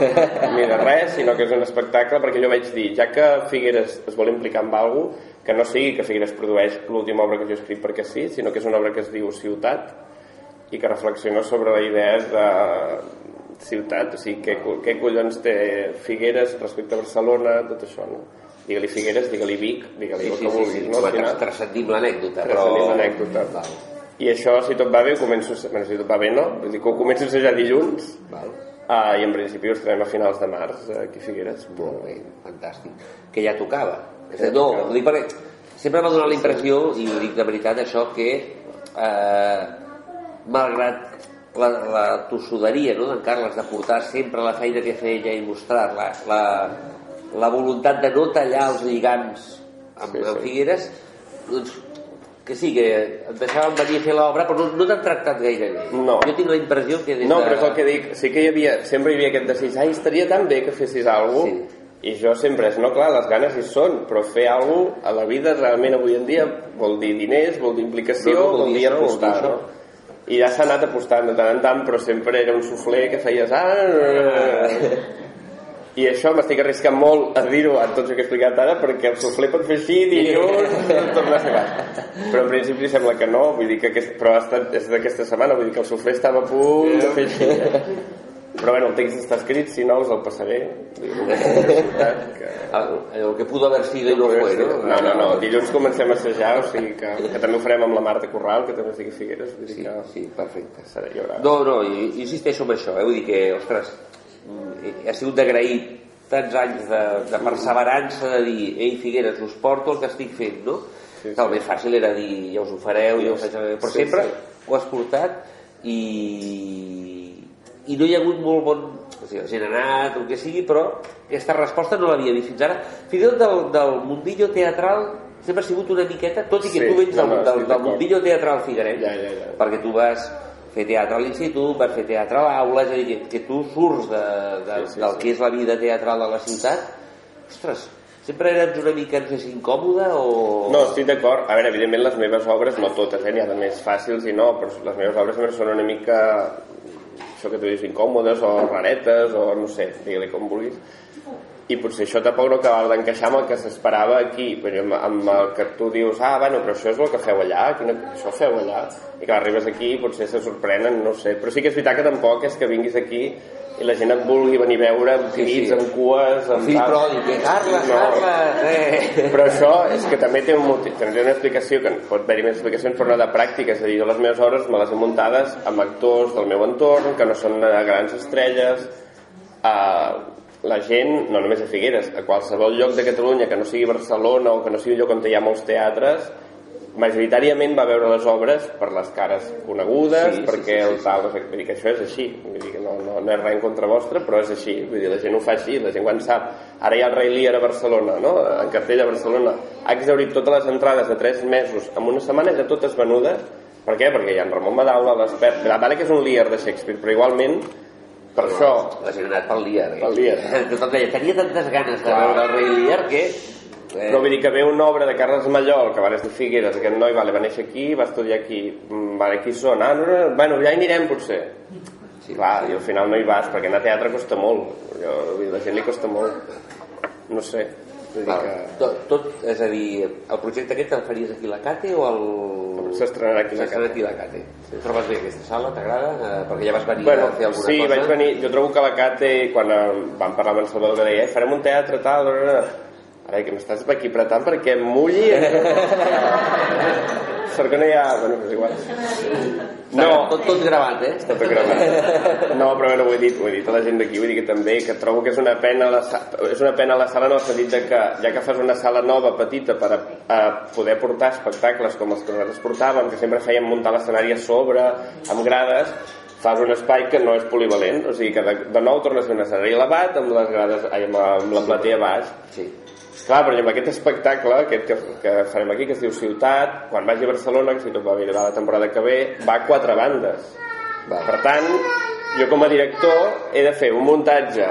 ni de res, sinó que és un espectacle perquè jo vaig dir, ja que Figueres es vol implicar amb alguna cosa, que no sigui que Figueres produeix l'última obra que jo escric perquè sí, sinó que és una obra que es diu Ciutat i que reflexiona sobre la idea de, ciutat, o sigui, què, què collons té Figueres respecte a Barcelona, tot això, no? Digue-li Figueres, digue-li Vic, digue-li sí, el que sí, vulguis, sí, sí. no? Al final, transcendim l'anècdota, però... l'anècdota. Val. I això, si tot va bé, començo... Bueno, si tot va bé, no? Vull dir que ho començo a assajar dilluns, Val. Uh, i en principi ho estarem a finals de març, aquí a Figueres. Molt bé, fantàstic. Que ja tocava. És dir, no, ho dic perquè sempre m'ha donat la impressió, i ho dic de veritat, això, que eh, malgrat la, la tossuderia no, d'en Carles de portar sempre la feina que feia ella i mostrar la, la, la voluntat de no tallar els lligams amb, sí, sí. amb Figueres doncs que sí, que et deixaven venir a fer l'obra però no, no t'han tractat gaire bé no. jo tinc la impressió que des no, però és el que dic, sí que hi havia, sempre hi havia aquest desig ai, estaria tan bé que fessis alguna cosa sí. i jo sempre és, no clar, les ganes hi són però fer alguna cosa a la vida realment avui en dia vol dir diners, vol dir implicació no, no, vol, vol dir apostar no? I ja s'ha anat apostant de tant en tant però sempre era un sufler que feies ah, i això m'estic arriscant molt a dir-ho a tots el que he explicat ara perquè el sufler pot fer així dilluns tornar a ser baix però en principi sembla que no vull dir que aquest, però ha estat, és d'aquesta setmana vull dir que el sufler estava a punt de fer així? Però bueno, el text està escrit, si no us el passaré. Que... El, el que pudo haver sido no fue, no? No, no, no, dilluns comencem a assajar, o sigui que, que també ho farem amb la Marta Corral, que també estigui Figueres. Vull dir sí, que... sí, perfecte. Serà, haurà... No, no, insisteixo en això, eh? vull dir que, ostres, ha sigut d'agrair tants anys de, de perseverança de dir, ei Figueres, us porto el que estic fent, no? Sí, sí. El més fàcil era dir, ja us ho fareu, ja us. Però sí, sempre sí. ho has portat i i no hi ha hagut molt bon o sigui, gent ha anat, el que sigui però aquesta resposta no l'havia vist fins ara fins i tot del, del mundillo teatral sempre ha sigut una miqueta, tot i que sí, tu vens del, del, del mundillo teatral figueret ja, ja, ja. perquè tu vas fer teatre a l'institut, vas fer teatre a l'aula és a dir, que tu surts de, de, sí, sí, del sí. que és la vida teatral de la ciutat ostres, sempre eres una mica no sé si incòmode o... No, estic d'acord. A veure, evidentment les meves obres, no totes, eh, n'hi ha de més fàcils i no, però les meves obres sempre són una mica això que tu dius incòmodes o raretes o no sé, digue-li com vulguis. I potser això tampoc no acabava d'encaixar amb el que s'esperava aquí. Però amb, amb el que tu dius ah, bueno, però això és el que feu allà quina, això feu allà. I que arribes aquí potser se sorprenen, no sé. Però sí que és veritat que tampoc és que vinguis aquí i la gent et vulgui venir a veure amb crits, sí, sí. amb cues amb sí, però dic, Carles, no. Carles eh. però això és que també té, un motiu, també té una explicació que pot haver-hi més explicacions però no de pràctica, és a dir, jo les meves obres me les he muntades amb actors del meu entorn que no són grans estrelles eh, la gent, no només a Figueres a qualsevol lloc de Catalunya que no sigui Barcelona o que no sigui un lloc on hi ha molts teatres majoritàriament va veure les obres per les cares conegudes, Sí, sí, perquè sí, sí, el tal, no sé, vull dir que això és així, vull dir que no, no, no és res en contra vostre, però és així, vull dir, la gent ho fa així, la gent quan sap, ara hi ha el Rei Lear a Barcelona, no? en cartell a Barcelona, ha exaurit totes les entrades de 3 mesos en una setmana ja totes venudes, per què? Perquè hi ha en Ramon Madaula, l'Espert, vale que és un Lear de Shakespeare, però igualment, per això, La gent ha anat pel Lear. eh? Pel Lear. Tothom deia, tenia tantes ganes de veure el Rei Lear que... Eh, Però vull dir que ve una obra de Carles Mallol, que va des de Figueres, aquest noi vale, va néixer aquí, va estudiar aquí, mm, vale, qui són? Ah, no, no, bueno, ja hi anirem potser. Sí, Clar, i al final no hi vas, perquè anar a teatre costa molt. Jo, la gent li costa molt. No sé. Vull dir que tot, tot, és a dir, el projecte aquest el faries aquí a la Cate o el... s'estrenarà aquí la S'estrenarà aquí a la Cate. Trobes bé aquesta sala? T'agrada? Eh, perquè ja vas venir Bueno, a fer alguna sí, cosa. vaig venir, jo trobo que la Cate, quan eh, vam parlar amb en Salvador, que deia, eh, farem un teatre, tal, ara que m'estàs aquí apretant perquè em mulli. Sort que no hi ha... Bueno, és igual. No. Tot, tot gravat, eh? Està tot gravat. No, però bueno, ho he dit, ho he dit a la gent d'aquí, vull dir que també que trobo que és una pena la, és una pena la sala en el sentit de que ja que fas una sala nova, petita, per a, a poder portar espectacles com els que nosaltres portàvem, que sempre fèiem muntar l'escenari a sobre, amb grades, fas un espai que no és polivalent, o sigui que de, de nou tornes a fer un escenari elevat amb les grades, ai, amb, amb la platea baix, Sí. Clar, però amb aquest espectacle aquest que, que farem aquí, que es diu Ciutat, quan vagi a Barcelona, que si tot va bé la temporada que ve, va a quatre bandes. Va. Per tant, jo com a director he de fer un muntatge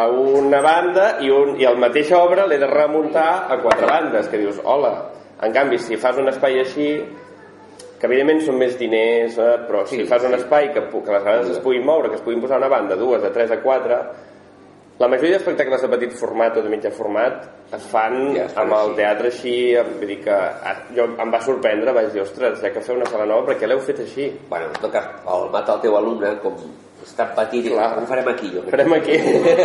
a una banda i, un, i el mateixa obra l'he de remuntar a quatre bandes, que dius, hola. En canvi, si fas un espai així, que evidentment són més diners, eh, però si Sí, fas un sí. espai que, que les grades es puguin moure, que es puguin posar una banda, dues, de tres a quatre, la majoria d'espectacles de petit format o de mitjà format es fan Ja es fan amb el així. teatre així, vull dir que ah, jo em va sorprendre, vaig dir, ostres, ja que feu una sala nova, per què l'heu fet així? Bueno, en tot cas, el mata el teu alumne, com està petit, i Clar. ho farem aquí, jo. Farem aquí.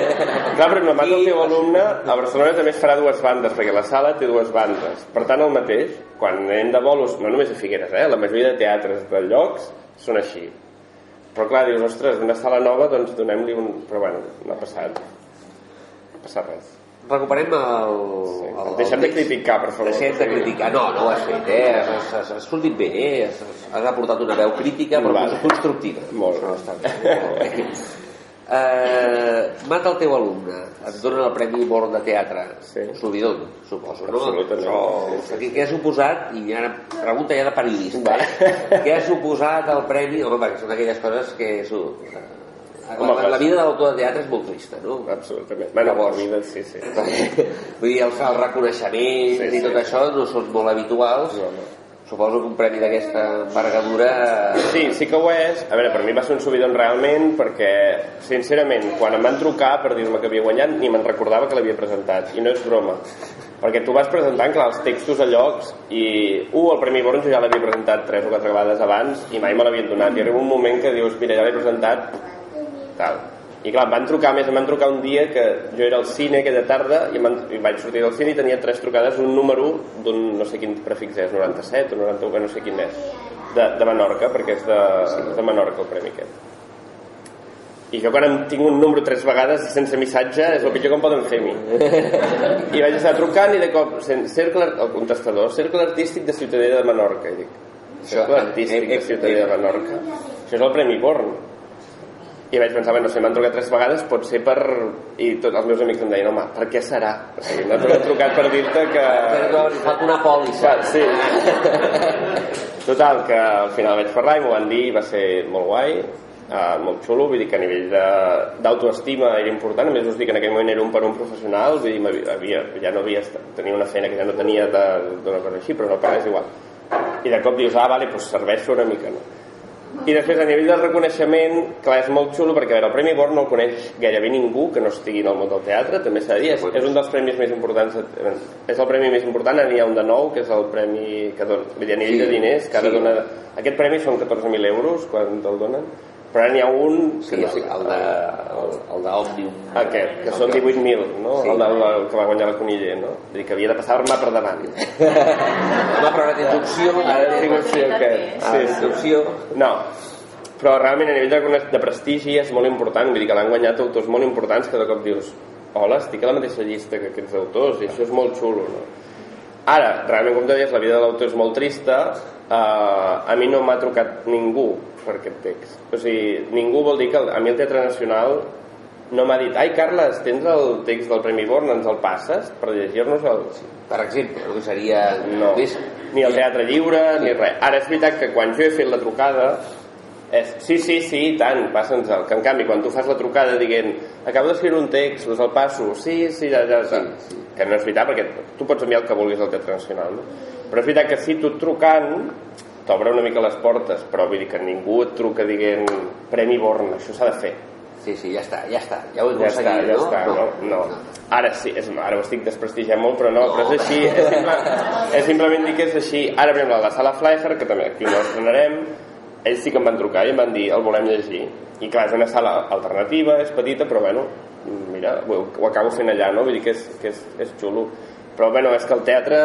Clar, però només el teu alumne, a Barcelona també es farà dues bandes, perquè la sala té dues bandes. Per tant, el mateix, quan anem de bolos, no només a Figueres, eh? la majoria de teatres de llocs són així. Però clar, dius, ostres, una sala nova, doncs donem-li un... Però bueno, no ha passat. No ha passat res. Recuperem el... el Deixem de el- criticar, per favor. Deixem de criticar. No, no ho has fet, eh? Has, has, has, has sortit bé, eh? Has, has- has aportat una veu crítica, però Vale. constructiva. Molt. Això està bé. Molt bé. Eh, mata el teu alumne, et donen el Premi Born de Teatre. Sí. Solidon, suposo, no? Absolutament, Això, sí, sí. Què, què ha suposat, i ara pregunta ja de periodista, eh? què ha suposat el Premi? Home, perquè són aquelles coses que... Su, Home, la, la vida de l'autor de teatre és molt trista, no? Absolutament. Bueno, Llavors. la vida, sí, sí. Vull dir, els, els reconeixements Sí, i tot sí. això no són molt habituals. No, no. Suposo que un premi d'aquesta envergadura... Sí, sí que ho és. A veure, per mi va ser un subidon realment perquè, sincerament, quan em van trucar per dir-me que havia guanyat, ni me'n recordava que l'havia presentat. I no és broma. Perquè tu vas presentant, clar, els textos a llocs i, uh, el Premi Born jo ja l'havia presentat tres o quatre vegades abans i mai me l'havien donat. I arriba un moment que dius, mira, ja l'he presentat, tal. I clar, em van trucar, més, em van trucar un dia que jo era al cine aquella tarda i, van, i vaig sortir del cine i tenia tres trucades, un número d'un no sé quin prefix és, 97 o 91, no sé quin és, de, de Menorca, perquè és de, de Menorca el premi aquest. I jo quan em tinc un número tres vegades sense missatge és el pitjor que em poden fer a mi. I vaig estar trucant i de cop, cercle, el contestador, cercle artístic de Ciutadella de Menorca. I dic, cercle artístic eh, eh, de Ciutadella de Menorca? Això és el Premi Born. I vaig pensar, bueno, si m'han trucat tres vegades pot ser per... I tots els meus amics em deien, home, per què serà? O sigui, no t'han trucat per dir-te que... Però li falta una pòlissa. Sí. Total, que al final vaig parlar i m'ho van dir i va ser molt guai, uh, molt xulo, vull dir que a nivell d'autoestima era important, a més us dic que en aquell moment era un per un professional, vull dir, havia, ja no havia estat, tenia una feina que ja no tenia d'una cosa així, però no cal, és igual. I de cop dius, ah, vale, doncs serveixo una mica, no? I després, a nivell del reconeixement, clar, és molt xulo perquè a veure, el Premi Born no el coneix gairebé ningú que no estigui en el món del teatre, també s'ha de dir, és, és un dels premis més importants, de- és el premi més important, n'hi ha un de nou, que és el premi que dona, vull dir, a nivell Sí, de diners, que ara sí. dona, aquest premi són 14.000 euros quan te'l donen, però ara n'hi ha un Sí, que no el, sé, el de, el, el d'Òmnium. aquest, que són 18.000, no? Sí. El, del, el que va guanyar la Coniller, no? Vull dir que havia de passar-me per davant. Home, però ara opció. Ara tinc opció aquest. Ah, tens opció. No, però realment a nivell de, de prestigi és molt important, vull dir que l'han guanyat autors molt importants que de cop dius hola, estic a la mateixa llista que aquests autors i això és molt xulo, no? Ara, realment, com deies, la vida de l'autor és molt trista. Uh, a mi no m'ha trucat ningú per aquest text. O sigui, ningú vol dir que a mi el Teatre Nacional no m'ha dit ai Carles, tens el text del Premi Born, ens el passes per llegir-nos el... Per exemple, no? que seria... No, més... ni el Teatre Lliure, sí. ni res. Ara és veritat que quan jo he fet la trucada és, sí, sí, sí, i tant, passa'ns el. Que en canvi, quan tu fas la trucada dient acabo d'escriure un text, us el passo, sí, sí, ja, ja, ja. Sí, sí. Que no és veritat, perquè tu pots enviar el que vulguis al Teatre Nacional, no? Però és veritat que si tu trucant t'obre una mica les portes, però vull dir que ningú et truca dient Premi Born, això s'ha de fer. Sí, sí, ja està, ja està, ja ho he ja està, ja no? Està, no, no, no. Ara sí, és, ara ho estic desprestigiant molt, però no, no. però és així, és, simple, és simplement dir que és així. Ara, per exemple, la sala Fleischer, que també aquí ho estrenarem, ells sí que em van trucar i em van dir el volem llegir i clar, és una sala alternativa és petita però bueno, mira, ho, ho acabo fent allà no? vull dir que és, que és, és xulo però bueno, és que el teatre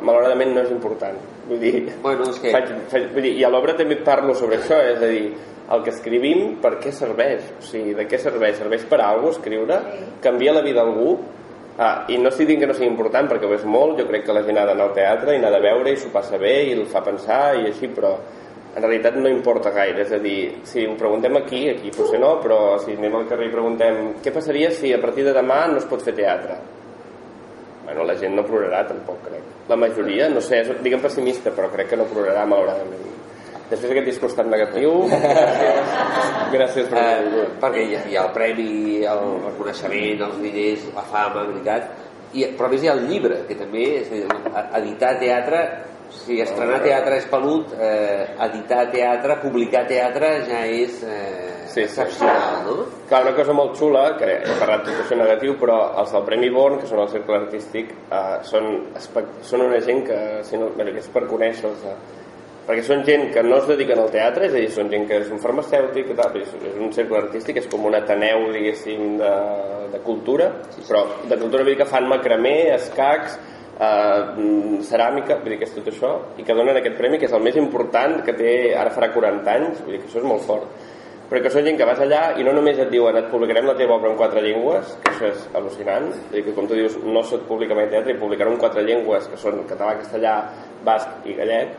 malauradament no és important vull dir, bueno, és que... faig, faig, vull dir i a l'obra també parlo sobre això és a dir, el que escrivim per què serveix o sigui, de què serveix? serveix per a alguna escriure? canvia la vida d'algú? Ah, I no estic dient que no sigui important perquè ho és molt, jo crec que la gent ha d'anar al teatre i n'ha de veure i s'ho passa bé i el fa pensar i així, però en realitat no importa gaire, és a dir, si ho preguntem aquí, aquí potser no, però si anem al carrer i preguntem què passaria si a partir de demà no es pot fer teatre? Bueno, la gent no plorarà tampoc, crec. La majoria, no sé, diguem pessimista, però crec que no plorarà malauradament. Després d'aquest discurs tan negatiu, gràcies, gràcies per eh, Perquè hi ha, hi ha el premi, el reconeixement, els diners, la fama, veritat, i, però a més hi ha el llibre, que també, és a dir, editar teatre si estrenar teatre és pelut, eh, editar teatre, publicar teatre ja és eh, sí, excepcional, no? Clar, una cosa molt xula, que he parlat tot això negatiu, però els del Premi Born, que són el Cercle Artístic, eh, són, són una gent que, si no, que és per conèixer-los, eh, perquè són gent que no es dediquen al teatre, és a dir, són gent que és un farmacèutic, tal, és, és un cercle artístic, és com un ateneu, diguéssim, de, de cultura, sí, sí. però de cultura vull dir que fan macramé, escacs, eh, ceràmica, vull dir que és tot això, i que donen aquest premi, que és el més important, que té, ara farà 40 anys, vull dir que això és molt fort. Però que són gent que vas allà i no només et diuen et publicarem la teva obra en quatre llengües, que això és al·lucinant, vull dir que com tu dius no se't publica mai teatre i publicaran en quatre llengües, que són català, castellà, basc i gallec,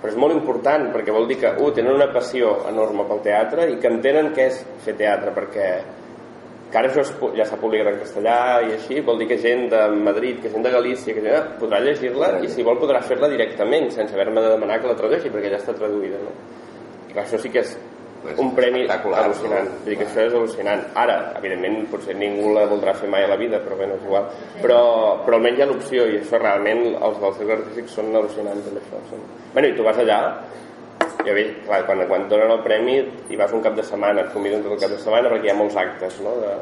però és molt important perquè vol dir que, uh, tenen una passió enorme pel teatre i que entenen què és fer teatre, perquè que ara això ja s'ha publicat en castellà i així, vol dir que gent de Madrid, que gent de Galícia, que gent, podrà llegir-la i si vol podrà fer-la directament sense haver-me de demanar que la tradueixi perquè ja està traduïda no? Clar, això sí que és un premi al·lucinant no? vull dir que això és al·lucinant ara, evidentment, potser ningú la voldrà fer mai a la vida però bé, no és igual però, però almenys hi ha l'opció i això realment els dels cercles artístics són al·lucinants amb això són... bueno, i tu vas allà ja bé, clar, quan, quan donen el premi i vas un cap de setmana, et conviden tot el cap de setmana perquè hi ha molts actes, no? De,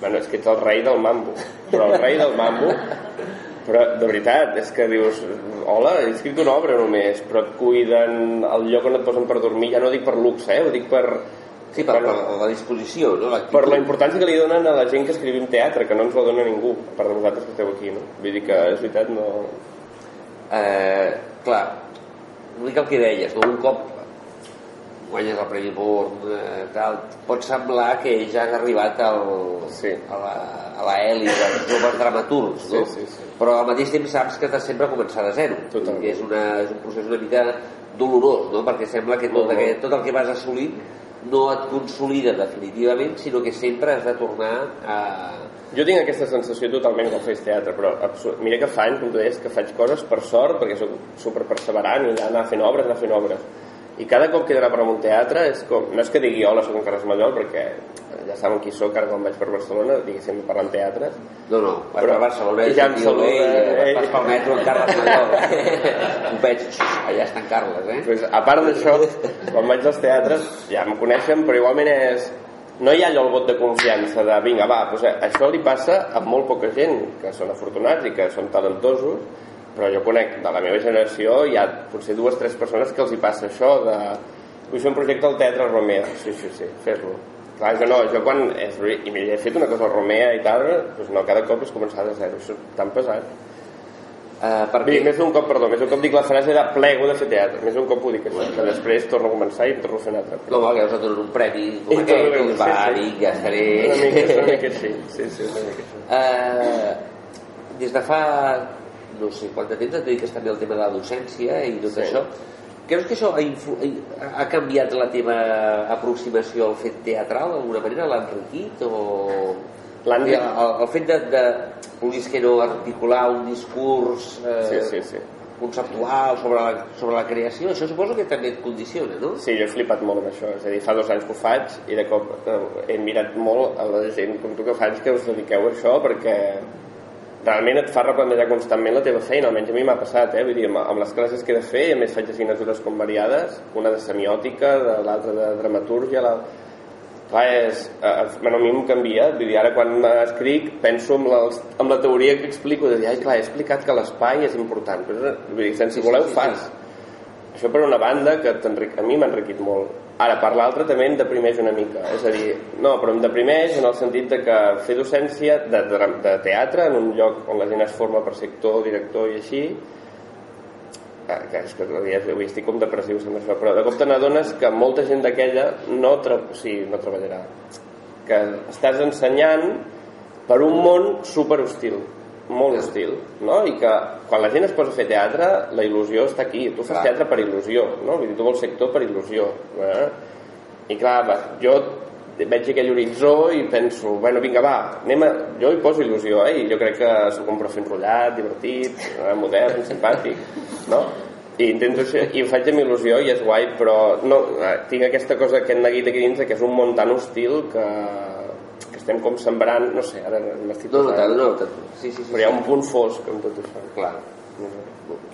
bueno, és que ets el rei del mambo, però el rei del mambo però de veritat, és que dius hola, he escrit una obra només però et cuiden, el lloc on et posen per dormir ja no dic per luxe, eh? ho dic per Sí, per, per la disposició, no? Per la importància que li donen a la gent que escrivim teatre, que no ens la dona ningú, per de vosaltres que esteu aquí, no? Vull dir que, és veritat, no... Eh, clar, vull dir que el que deies, un guanyes el Premi Born, eh, tal, pot semblar que ja has arribat al, sí. a la, a la dels joves dramaturgs, no? Sí, sí, sí. Però al mateix temps saps que t'has sempre començar de zero. Totalment. Que és, una, és un procés una mica dolorós, no? Perquè sembla que tot, aquest, tot el que vas assolir no et consolida definitivament, sinó que sempre has de tornar a... Jo tinc aquesta sensació totalment quan faig teatre, però absurd. mira que fa anys, com tu deies, que faig coses per sort, perquè soc super perseverant i anar fent obres, anar fent obres i cada cop que he d'anar per un teatre és com, no és que digui hola, soc en Carles Mallol perquè ja saben qui sóc ara quan vaig per Barcelona diguéssim parlant teatres. No, no, vaig però, per Barcelona i ja em saluda eh, vas pel metro en Carles Mallol. Ho veig, allà està en Carles eh? pues, a part d'això quan vaig als teatres ja em coneixen però igualment és no hi ha allò el vot de confiança de vinga va, doncs, això li passa a molt poca gent que són afortunats i que són talentosos però jo conec de la meva generació hi ha potser dues o tres persones que els hi passa això de vull fer un projecte al Teatre Romea sí, sí, sí, fes-lo clar, jo no, jo quan és, i he fet una cosa al Romea i tal doncs no, cada cop és començar de zero això és tan pesat Uh, perquè... Dir, més d'un cop, perdó, més d'un cop dic la frase de plego de fer teatre, més d'un cop ho dic això, que després torno a començar i torno a fer un altre. No, va, que us un premi com aquest, i va, sí, sí. ja estaré... Una mica, una mica així, sí, sí, una mica així. Uh, des de fa no sé quant de temps et dediques també al tema de la docència i tot Sí. això. Creus que això ha, influ... ha canviat la teva aproximació al fet teatral d'alguna manera? L'ha enriquit o... El, el fet de, de vulguis que no articular un discurs eh, Sí, sí, sí. conceptual sobre la, sobre la creació, això suposo que també et condiciona, no? Sí, jo he flipat molt amb això. És a dir, fa dos anys que ho faig i de cop eh, he mirat molt a la gent com tu que faig que us dediqueu a això perquè realment et fa replantejar constantment la teva feina, almenys a mi m'ha passat, eh? Vull dir, amb, amb les classes que he de fer, i a més faig assignatures com variades, una de semiòtica, de l'altra de dramatúrgia, la... Clar, és, eh, bueno, a mi em canvia, vull dir, ara quan escric penso en la, en la teoria que explico, de dir, ai, clar, he explicat que l'espai és important, però vull dir, sense voler ho fas. Això per una banda que a mi m'ha enriquit molt. Ara, per l'altra també em deprimeix una mica. És a dir, no, però em deprimeix en el sentit de que fer docència de, de, de teatre en un lloc on la gent es forma per ser actor, director i així, eh, que és que avui, estic com depressiu amb això, però de cop te n'adones que molta gent d'aquella no, tra o sigui, no treballarà. Que estàs ensenyant per un món super hostil molt hostil, no? I que quan la gent es posa a fer teatre, la il·lusió està aquí. Tu fas Clar. teatre per il·lusió, no? Vull dir, tu vols ser actor per il·lusió. Eh? I clar, va, jo veig aquell horitzó i penso, bueno, vinga, va, anem a... Jo hi poso il·lusió, eh? I jo crec que sóc un profe enrotllat, divertit, eh? modern, simpàtic, no? I intento ser, i ho faig amb il·lusió i és guai, però no, eh, tinc aquesta cosa, aquest neguit aquí dins que és un món tan hostil que, que estem com sembrant, no sé, ara m'estic No, no, posant- no, no, sí, sí, sí, però hi ha un punt fosc en tot això. Clar.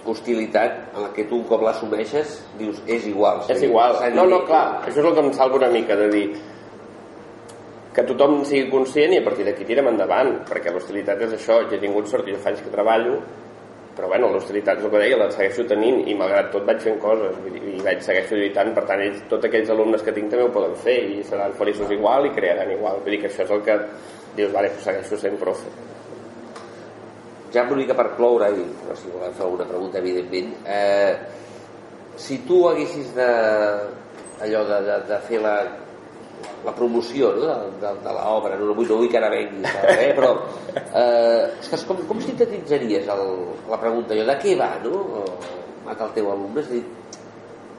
Hostilitat en la que tu un cop l'assumeixes dius, és igual. És igual. No, no, clar, això és el que em salva una mica de dir que tothom sigui conscient i a partir d'aquí tirem endavant, perquè l'hostilitat és això, jo he tingut sort, jo fa anys que treballo, però bueno, l'hostilitat és el que deia, la segueixo tenint i malgrat tot vaig fent coses i vaig segueixo lluitant, per tant ells, tots aquells alumnes que tinc també ho poden fer i seran feliços igual i crearan igual, vull dir que això és el que dius, vale, segueixo sent profe. Ja una mica per cloure, i no, si volem fer alguna pregunta, evidentment, eh, si tu haguessis de, allò de, de, de fer la, la promoció no? de, de, de l'obra, no, no, vull, no vull que ara venguis, eh? però eh, que com, com sintetitzaries el, la pregunta allò, de què va, no? El teu alumne, és dir,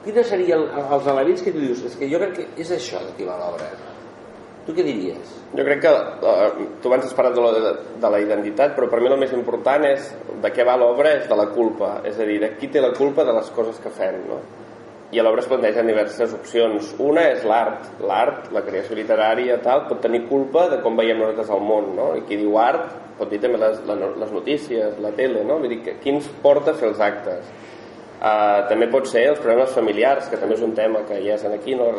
quins serien els elements que tu dius, és que jo crec que és això de què va l'obra. Tu què diries? Jo crec que eh, tu abans has parlat de la, de la identitat, però per mi el més important és de què va l'obra és de la culpa, és a dir, de qui té la culpa de les coses que fem, no? I a l'obra es plantegen diverses opcions. Una és l'art. L'art, la creació literària, tal, pot tenir culpa de com veiem nosaltres el món, no? I qui diu art pot dir també les, les notícies, la tele, no? Vull dir, que, qui ens porta a fer els actes? Uh, també pot ser els problemes familiars, que també és un tema que ja és aquí, no?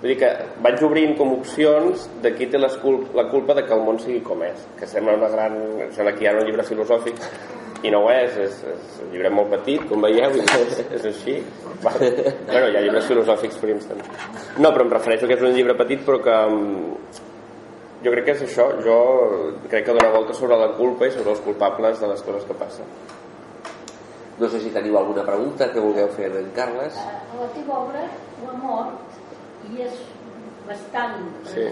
Vull dir que vaig obrint com opcions de qui té la culpa de que el món sigui com és, que sembla una gran... Sembla que hi ha un llibre filosòfic i no ho és, és, és un llibre molt petit, com veieu, és, és així. Va. Bueno, hi ha llibres filosòfics Princeton. No, però em refereixo que és un llibre petit, però que mm, jo crec que és això. Jo crec que dona volta sobre la culpa i sobre els culpables de les coses que passen. No sé si teniu alguna pregunta que vulgueu fer en Carles. A la teva obra, la mort, i és bastant Sí.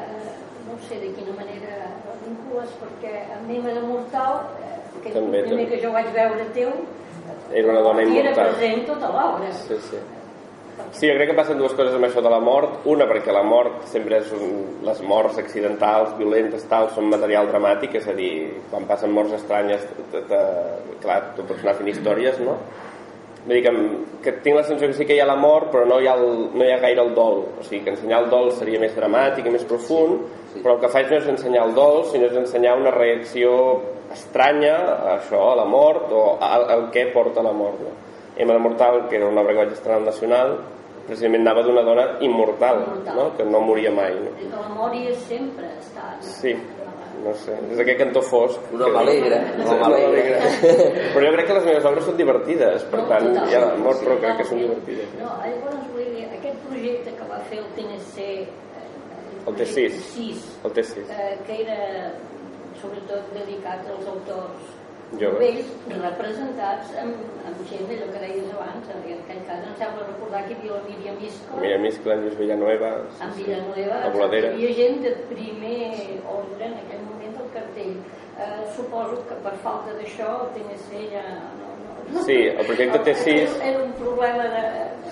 Eh, no sé de quina manera la vincules, perquè en Mema de Mortal, eh, que També, el primer també. que jo vaig veure teu, Era una dona i era immortal. present tota l'obra. Sí, sí. Sí, jo crec que passen dues coses amb això de la mort. Una, perquè la mort sempre és un... les morts accidentals, violentes, tal, són material dramàtic, és a dir, quan passen morts estranyes, clar, tu pots anar fent històries, no? Vull dir que, que tinc la sensació que sí que hi ha la mort, però no hi ha, el, no hi ha gaire el dol. O sigui, que ensenyar el dol seria més dramàtic i més profund, Sí, sí. però el que faig no és ensenyar el dol, sinó és ensenyar una reacció estranya a això, a la mort, o al, al què porta la mort. No? Emma de Mortal, que era una obra que vaig estrenar al Nacional, precisament anava d'una dona immortal, Immortal. no? que no moria mai. No? I que la memòria sempre està... Sí, no sé, és aquell cantó fosc. Un home alegre, un home Un home alegre. Però jo crec que les meves obres són divertides, per No, tant, totalment. hi ha la mort, però Sí, crec que són divertides. No, llavors vull dir, aquest projecte que va fer el TNC... Eh, El T6. sis, El T6. eh, que era sobretot dedicat als autors Joves. vells representats amb, amb gent d'allò que deies abans en aquell cas em sembla recordar que hi havia la Míriam Isco Mira, Miscla, Lluís Villanueva... amb Villanueva hi havia gent de primer ordre en aquell moment el cartell. Eh, suposo que per falta d'això el TNC ja no, no, Sí, el projecte T6 Era, era un problema de...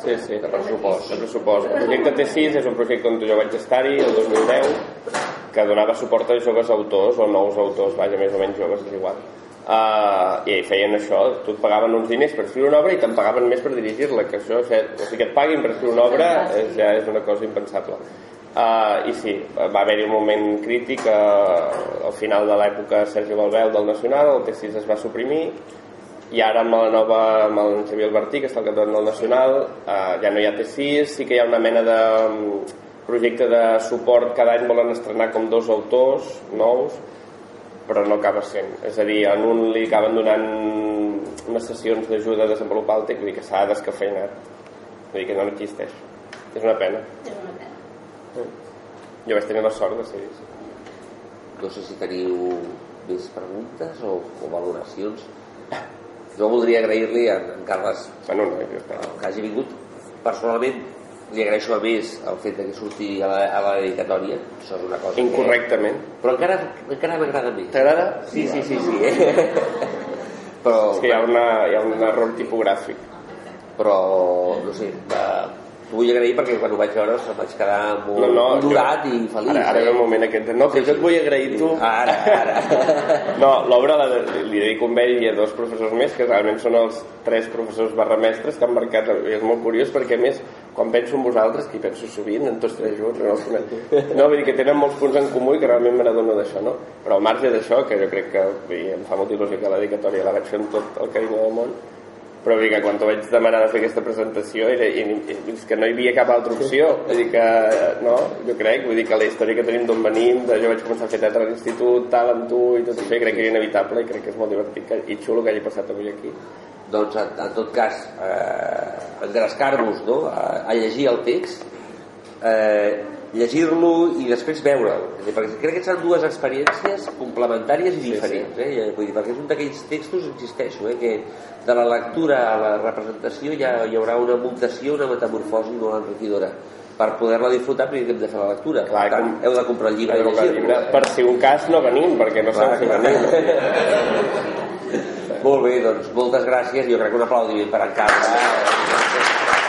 Sí, sí, De pressupost. de pressupost. El projecte T6 és un projecte on jo vaig estar-hi el 2010 que donava suport a joves autors o nous autors, vaja, més o menys joves, és igual. Uh, i feien això, tu et pagaven uns diners per escriure una obra i te'n pagaven més per dirigir-la que això, o sigui, que et paguin per escriure una obra és, ja és una cosa impensable uh, i sí, va haver-hi un moment crític uh, al final de l'època Sergi Balbel del Nacional, el T6 es va suprimir i ara amb la nova amb el Xavier Albertí, que està al capdavant del Nacional uh, ja no hi ha T6 sí que hi ha una mena de um, projecte de suport cada any volen estrenar com dos autors nous però no acaba sent. És a dir, en un li acaben donant unes sessions d'ajuda a desenvolupar el dir que s'ha descafeinat. Vull dir que no existeix. És una pena. Jo vaig tenir la sort de ser -hi. No sé si teniu més preguntes o, o valoracions. Jo voldria agrair-li a en Carles Bueno, no, jo està. que hagi vingut. Personalment, li agraeixo a més el fet de que surti a la, a la dedicatòria. Això és una cosa Incorrectament. Que... Però encara, encara m'agrada més. T'agrada? Sí, sí, sí, sí. Eh? Però, És que hi ha, una, hi ha un error tipogràfic. però, no sé, eh, t'ho vull agrair perquè quan ho vaig veure em vaig quedar molt No, no, honorat jo- i feliç. Ara, ara eh? ve el moment aquest. No, però jo et vull agrair tu. Ara, ara. No, l'obra la, de- li dedico amb ell i a dos professors més, que realment són els tres professors barra mestres que han marcat... I és molt curiós perquè, a més, quan penso en vosaltres, que hi penso sovint, en tots tres junts, no, no vull dir que tenen molts punts en comú i que realment me n'adono d'això, no? Però al marge d'això, que jo crec que dir, em fa molta il·lusió que la dedicatòria la vaig fer amb tot el carinyo del món, però vull dir que quan t'ho vaig demanar de fer aquesta presentació era, i, i, és que no hi havia cap altra opció. Vull dir que, no, jo crec vull dir que la història que tenim d'on venim de jo vaig començar a fer teatre a l'institut, tal, amb tu i tot això, i crec que era inevitable i crec que és molt divertit que, i xulo que hagi passat avui aquí. Doncs en, en tot cas eh, engrescar-vos no? a, a llegir el text eh, llegir-lo i després veure'l. Perquè crec que són dues experiències complementàries i Sí, diferents Eh? Vull dir, perquè és un d'aquells textos insisteixo, eh, que de la lectura a la representació ha, hi haurà una mutació una metamorfosi molt enriquidora per poder-la disfrutar primer hem de fer la lectura. Clar, per tant, com- heu de comprar el llibre i llegir-lo. per si un cas no venim perquè no Clar, sabem si venim. Molt bé, doncs moltes gràcies. Jo crec que un aplaudiment per en Carles.